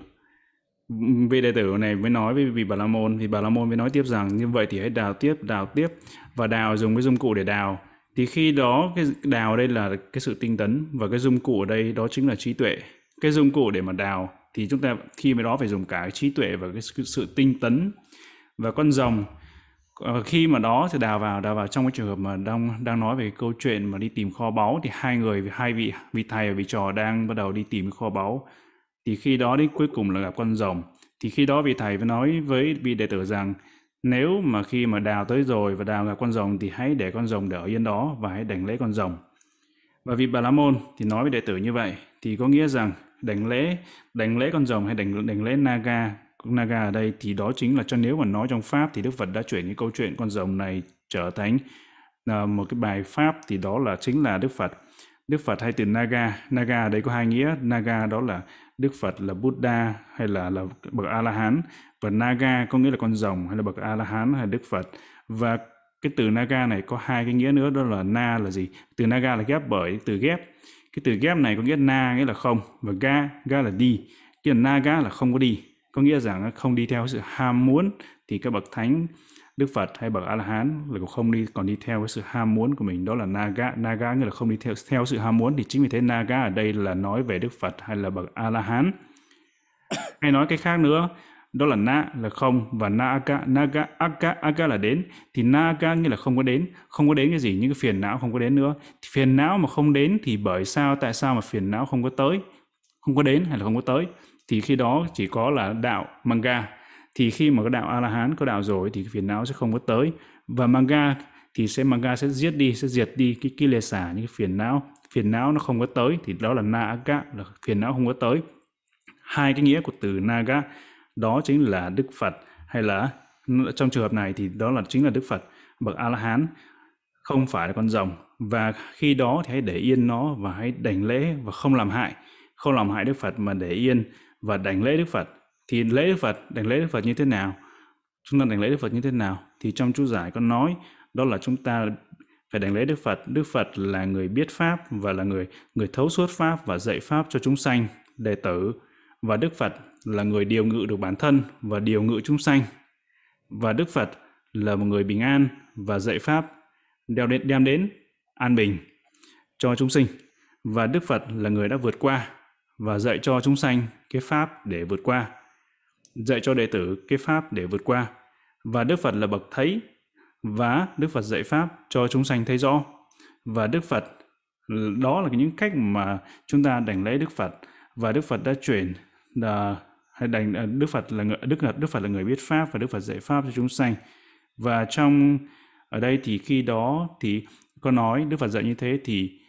vị đệ tử này mới nói với vị Bà La Môn thì Bà La Môn mới nói tiếp rằng như vậy thì hãy đào tiếp, đào tiếp và đào dùng cái dụng cụ để đào. Thì khi đó cái đào đây là cái sự tinh tấn và cái dụng cụ ở đây đó chính là trí tuệ. Cái dụng cụ để mà đào thì chúng ta khi mới đó phải dùng cả cái trí tuệ và cái sự tinh tấn và con rồng ờ, khi mà đó thì đào vào đào vào trong cái trường hợp mà đang đang nói về cái câu chuyện mà đi tìm kho báu thì hai người hai vị vị thầy và vị trò đang bắt đầu đi tìm kho báu thì khi đó đến cuối cùng là gặp con rồng. Thì khi đó vị thầy mới nói với vị đệ tử rằng, nếu mà khi mà đào tới rồi và đào gặp con rồng thì hãy để con rồng để ở yên đó và hãy đánh lễ con rồng. Và vị bà la môn thì nói với đệ tử như vậy. Thì có nghĩa rằng đánh lễ đánh lễ con rồng hay đánh đánh lễ naga. Naga ở đây thì đó chính là cho nếu mà nói trong Pháp thì Đức Phật đã chuyển cái câu chuyện con rồng này trở thành à, một cái bài Pháp thì đó là chính là Đức Phật. Đức Phật hay từ Naga, Naga đấy đây có hai nghĩa, Naga đó là Đức Phật là Buddha hay là là bậc A La Hán và Naga có nghĩa là con rồng hay là bậc A La Hán hay Đức Phật và cái từ Naga này có hai cái nghĩa nữa đó là na là gì? Từ Naga là ghép bởi từ ghép. Cái từ ghép này có nghĩa na nghĩa là không và ga ga là đi. Cái là Naga là không có đi có nghĩa rằng không đi theo sự ham muốn thì các bậc thánh Đức Phật hay bậc A La Hán là cũng không đi còn đi theo cái sự ham muốn của mình đó là naga. Naga nghĩa là không đi theo theo sự ham muốn thì chính vì thế naga ở đây là nói về Đức Phật hay là bậc A La Hán hay nói cái khác nữa đó là na là không và naga naga aga aga là đến. Thì naga nghĩa là không có đến. Không có đến cái gì những cái phiền não không có đến nữa. Thì phiền não mà không đến thì bởi sao tại sao mà phiền não không có tới? Không có đến hay là không có tới? Thì khi đó chỉ có là đạo manga thì khi mà có đạo a la hán có đạo rồi thì phiền não sẽ không có tới. Và manga thì sẽ manga sẽ giết đi, sẽ diệt đi cái kia lệ xả, những cái phiền não. Phiền não nó không có tới, thì đó là naga, là phiền não không có tới. Hai cái nghĩa của từ naga, đó chính là đức phật, hay là trong trường hợp này thì đó là, chính là đức phật. Bậc a la hán không phải là con rồng. Và khi đó thì hãy để yên nó và hãy đảnh lễ và không làm hại. Không làm hại Đức Phật mà để yên và đảnh lễ Đức Phật thì lễ Đức Phật đảnh lễ Đức Phật như thế nào? Chúng ta đảnh lễ Đức Phật như thế nào? Thì trong chú giải có nói đó là chúng ta phải đảnh lễ Đức Phật. Đức Phật là người biết pháp và là người người thấu suốt pháp và dạy pháp cho chúng sanh đệ tử. Và Đức Phật là người điều ngự được bản thân và điều ngự chúng sanh. Và Đức Phật là một người bình an và dạy pháp đem đến, đem đến an bình cho chúng sinh. Và Đức Phật là người đã vượt qua và dạy cho chúng sanh cái pháp để vượt qua dạy cho đệ tử cái pháp để vượt qua. Và Đức Phật là bậc thấy và Đức Phật dạy pháp cho chúng sanh thấy rõ. Và Đức Phật, đó là những cách mà chúng ta đảnh lễ Đức Phật. Và Đức Phật đã chuyển là hay đảnh à, Đức Phật là người, Đức Đức Phật là người biết pháp và Đức Phật dạy pháp cho chúng sanh. Và trong, ở đây thì khi đó thì có nói, Đức Phật dạy như thế thì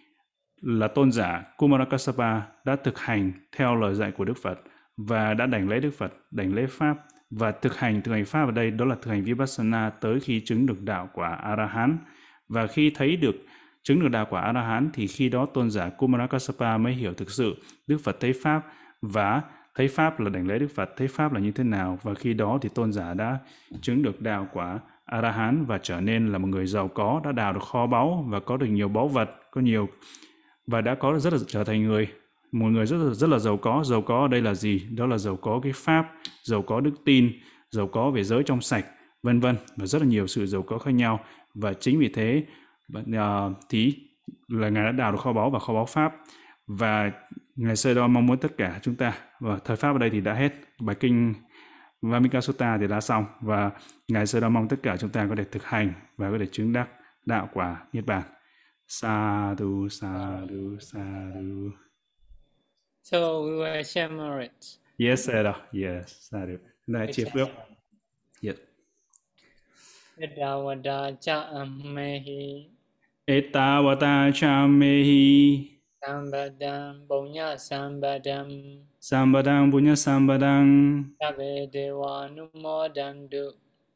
là tôn giả Kumarakasapa đã thực hành theo lời dạy của Đức Phật và đã đảnh lễ Đức Phật, đảnh lễ Pháp. Và thực hành thực hành Pháp ở đây đó là thực hành Vipassana tới khi chứng được đạo quả arahán. Và khi thấy được chứng được đạo quả arahán thì khi đó tôn giả Kumarakasapa mới hiểu thực sự Đức Phật thấy Pháp và thấy Pháp là đảnh lễ Đức Phật, thấy Pháp là như thế nào. Và khi đó thì tôn giả đã chứng được đạo quả arahán và trở nên là một người giàu có, đã đào được kho báu và có được nhiều báu vật, có nhiều và đã có rất là trở thành người một người rất là, rất là giàu có. Giàu có ở đây là gì? Đó là giàu có cái pháp giàu có đức tin giàu có về giới trong sạch vân vân. Và rất là nhiều sự giàu có khác nhau. Và chính vì thế uh, à, thì là ngài đã đào được kho báu và kho báu pháp. Và ngài sơ đo mong muốn tất cả chúng ta và thời pháp ở đây thì đã hết. Bài kinh Vamika Sutta thì đã xong. Và ngài sơ đo mong tất cả chúng ta có thể thực hành và có thể chứng đắc đạo quả niết bàn. Sadhu, sadhu, sadhu. So we share merit. Yes, Sarah. Yes. Này, chia phước. Yes. Edawada cha ammehi. Etawata cha mehi. Sambadam punya sambadam. Sambadam punya sambadam. Sabe dewa numodandu.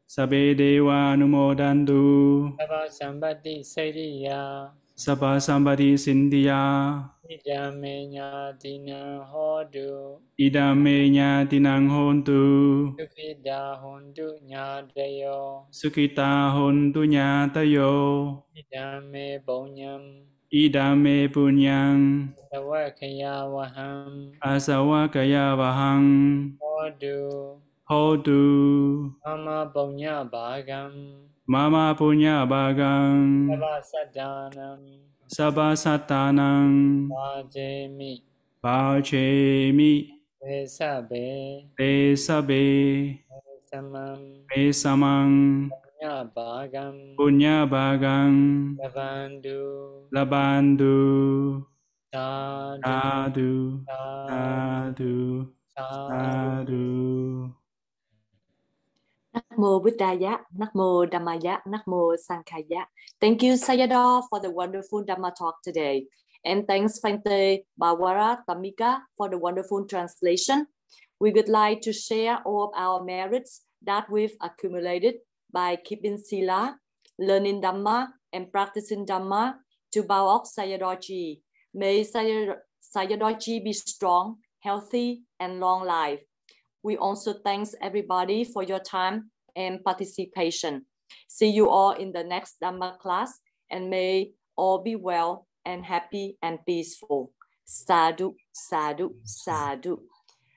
Sabe dewa numodandu. Sabha sambati sariya. Sabha sambati sindiya. Idame nyatina hodu. Idame nyatinang hontu. Sukida hondu nyadayo. Sukita hontu nyatayo. Idame bonyam. Idame punyang. Sawakaya waham. Asawakaya vahang. Hodu. Hodu. Mama punya bagam. Mama punya bagang. Sabha sadanam. Sabha satanang. Vajemi. Pachemi. Vesabe. Te sabe. Samam. Me samang. Punya bagam. Punya bagang. Lavandu. Labandu. Sadhu. Sadhu. Sadhu. Sadhu. Namo Buddhaya, Namo Dhammaya, Namo Sankhaya. Thank you, Sayadaw, for the wonderful Dhamma talk today. And thanks, Fante Bawara Tamika, for the wonderful translation. We would like to share all of our merits that we've accumulated by keeping Sila, learning Dhamma, and practicing Dhamma to bow up Sayadaw May Sayadaw be strong, healthy, and long life. We also thanks everybody for your time and participation. See you all in the next Dhamma class and may all be well and happy and peaceful. Sadhu, sadhu, sadhu.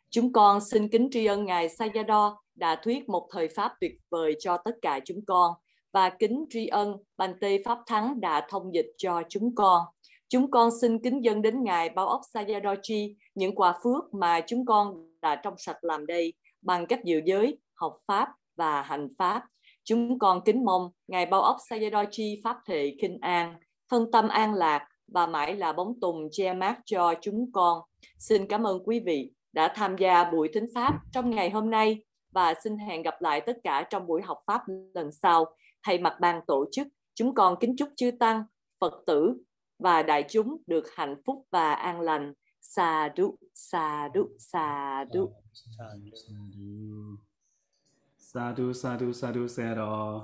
Chúng con xin kính tri ân Ngài Sayadaw đã thuyết một thời Pháp tuyệt vời cho tất cả chúng con và kính tri ân Bành Tê Pháp Thắng đã thông dịch cho chúng con. Chúng con xin kính dân đến Ngài Bao ốc Sayadochi những quả phước mà chúng con đã trong sạch làm đây bằng cách dự giới, học Pháp và hành Pháp. Chúng con kính mong Ngài Bao ốc Sayadochi Pháp thể kinh an, thân tâm an lạc và mãi là bóng tùng che mát cho chúng con. Xin cảm ơn quý vị đã tham gia buổi thính Pháp trong ngày hôm nay và xin hẹn gặp lại tất cả trong buổi học Pháp lần sau. Thay mặt ban tổ chức, chúng con kính chúc chư Tăng, Phật tử và đại chúng được hạnh phúc và an lành. Sa đu, sa đu, sa đu. Sadhu, sadhu, sadhu, sadhu.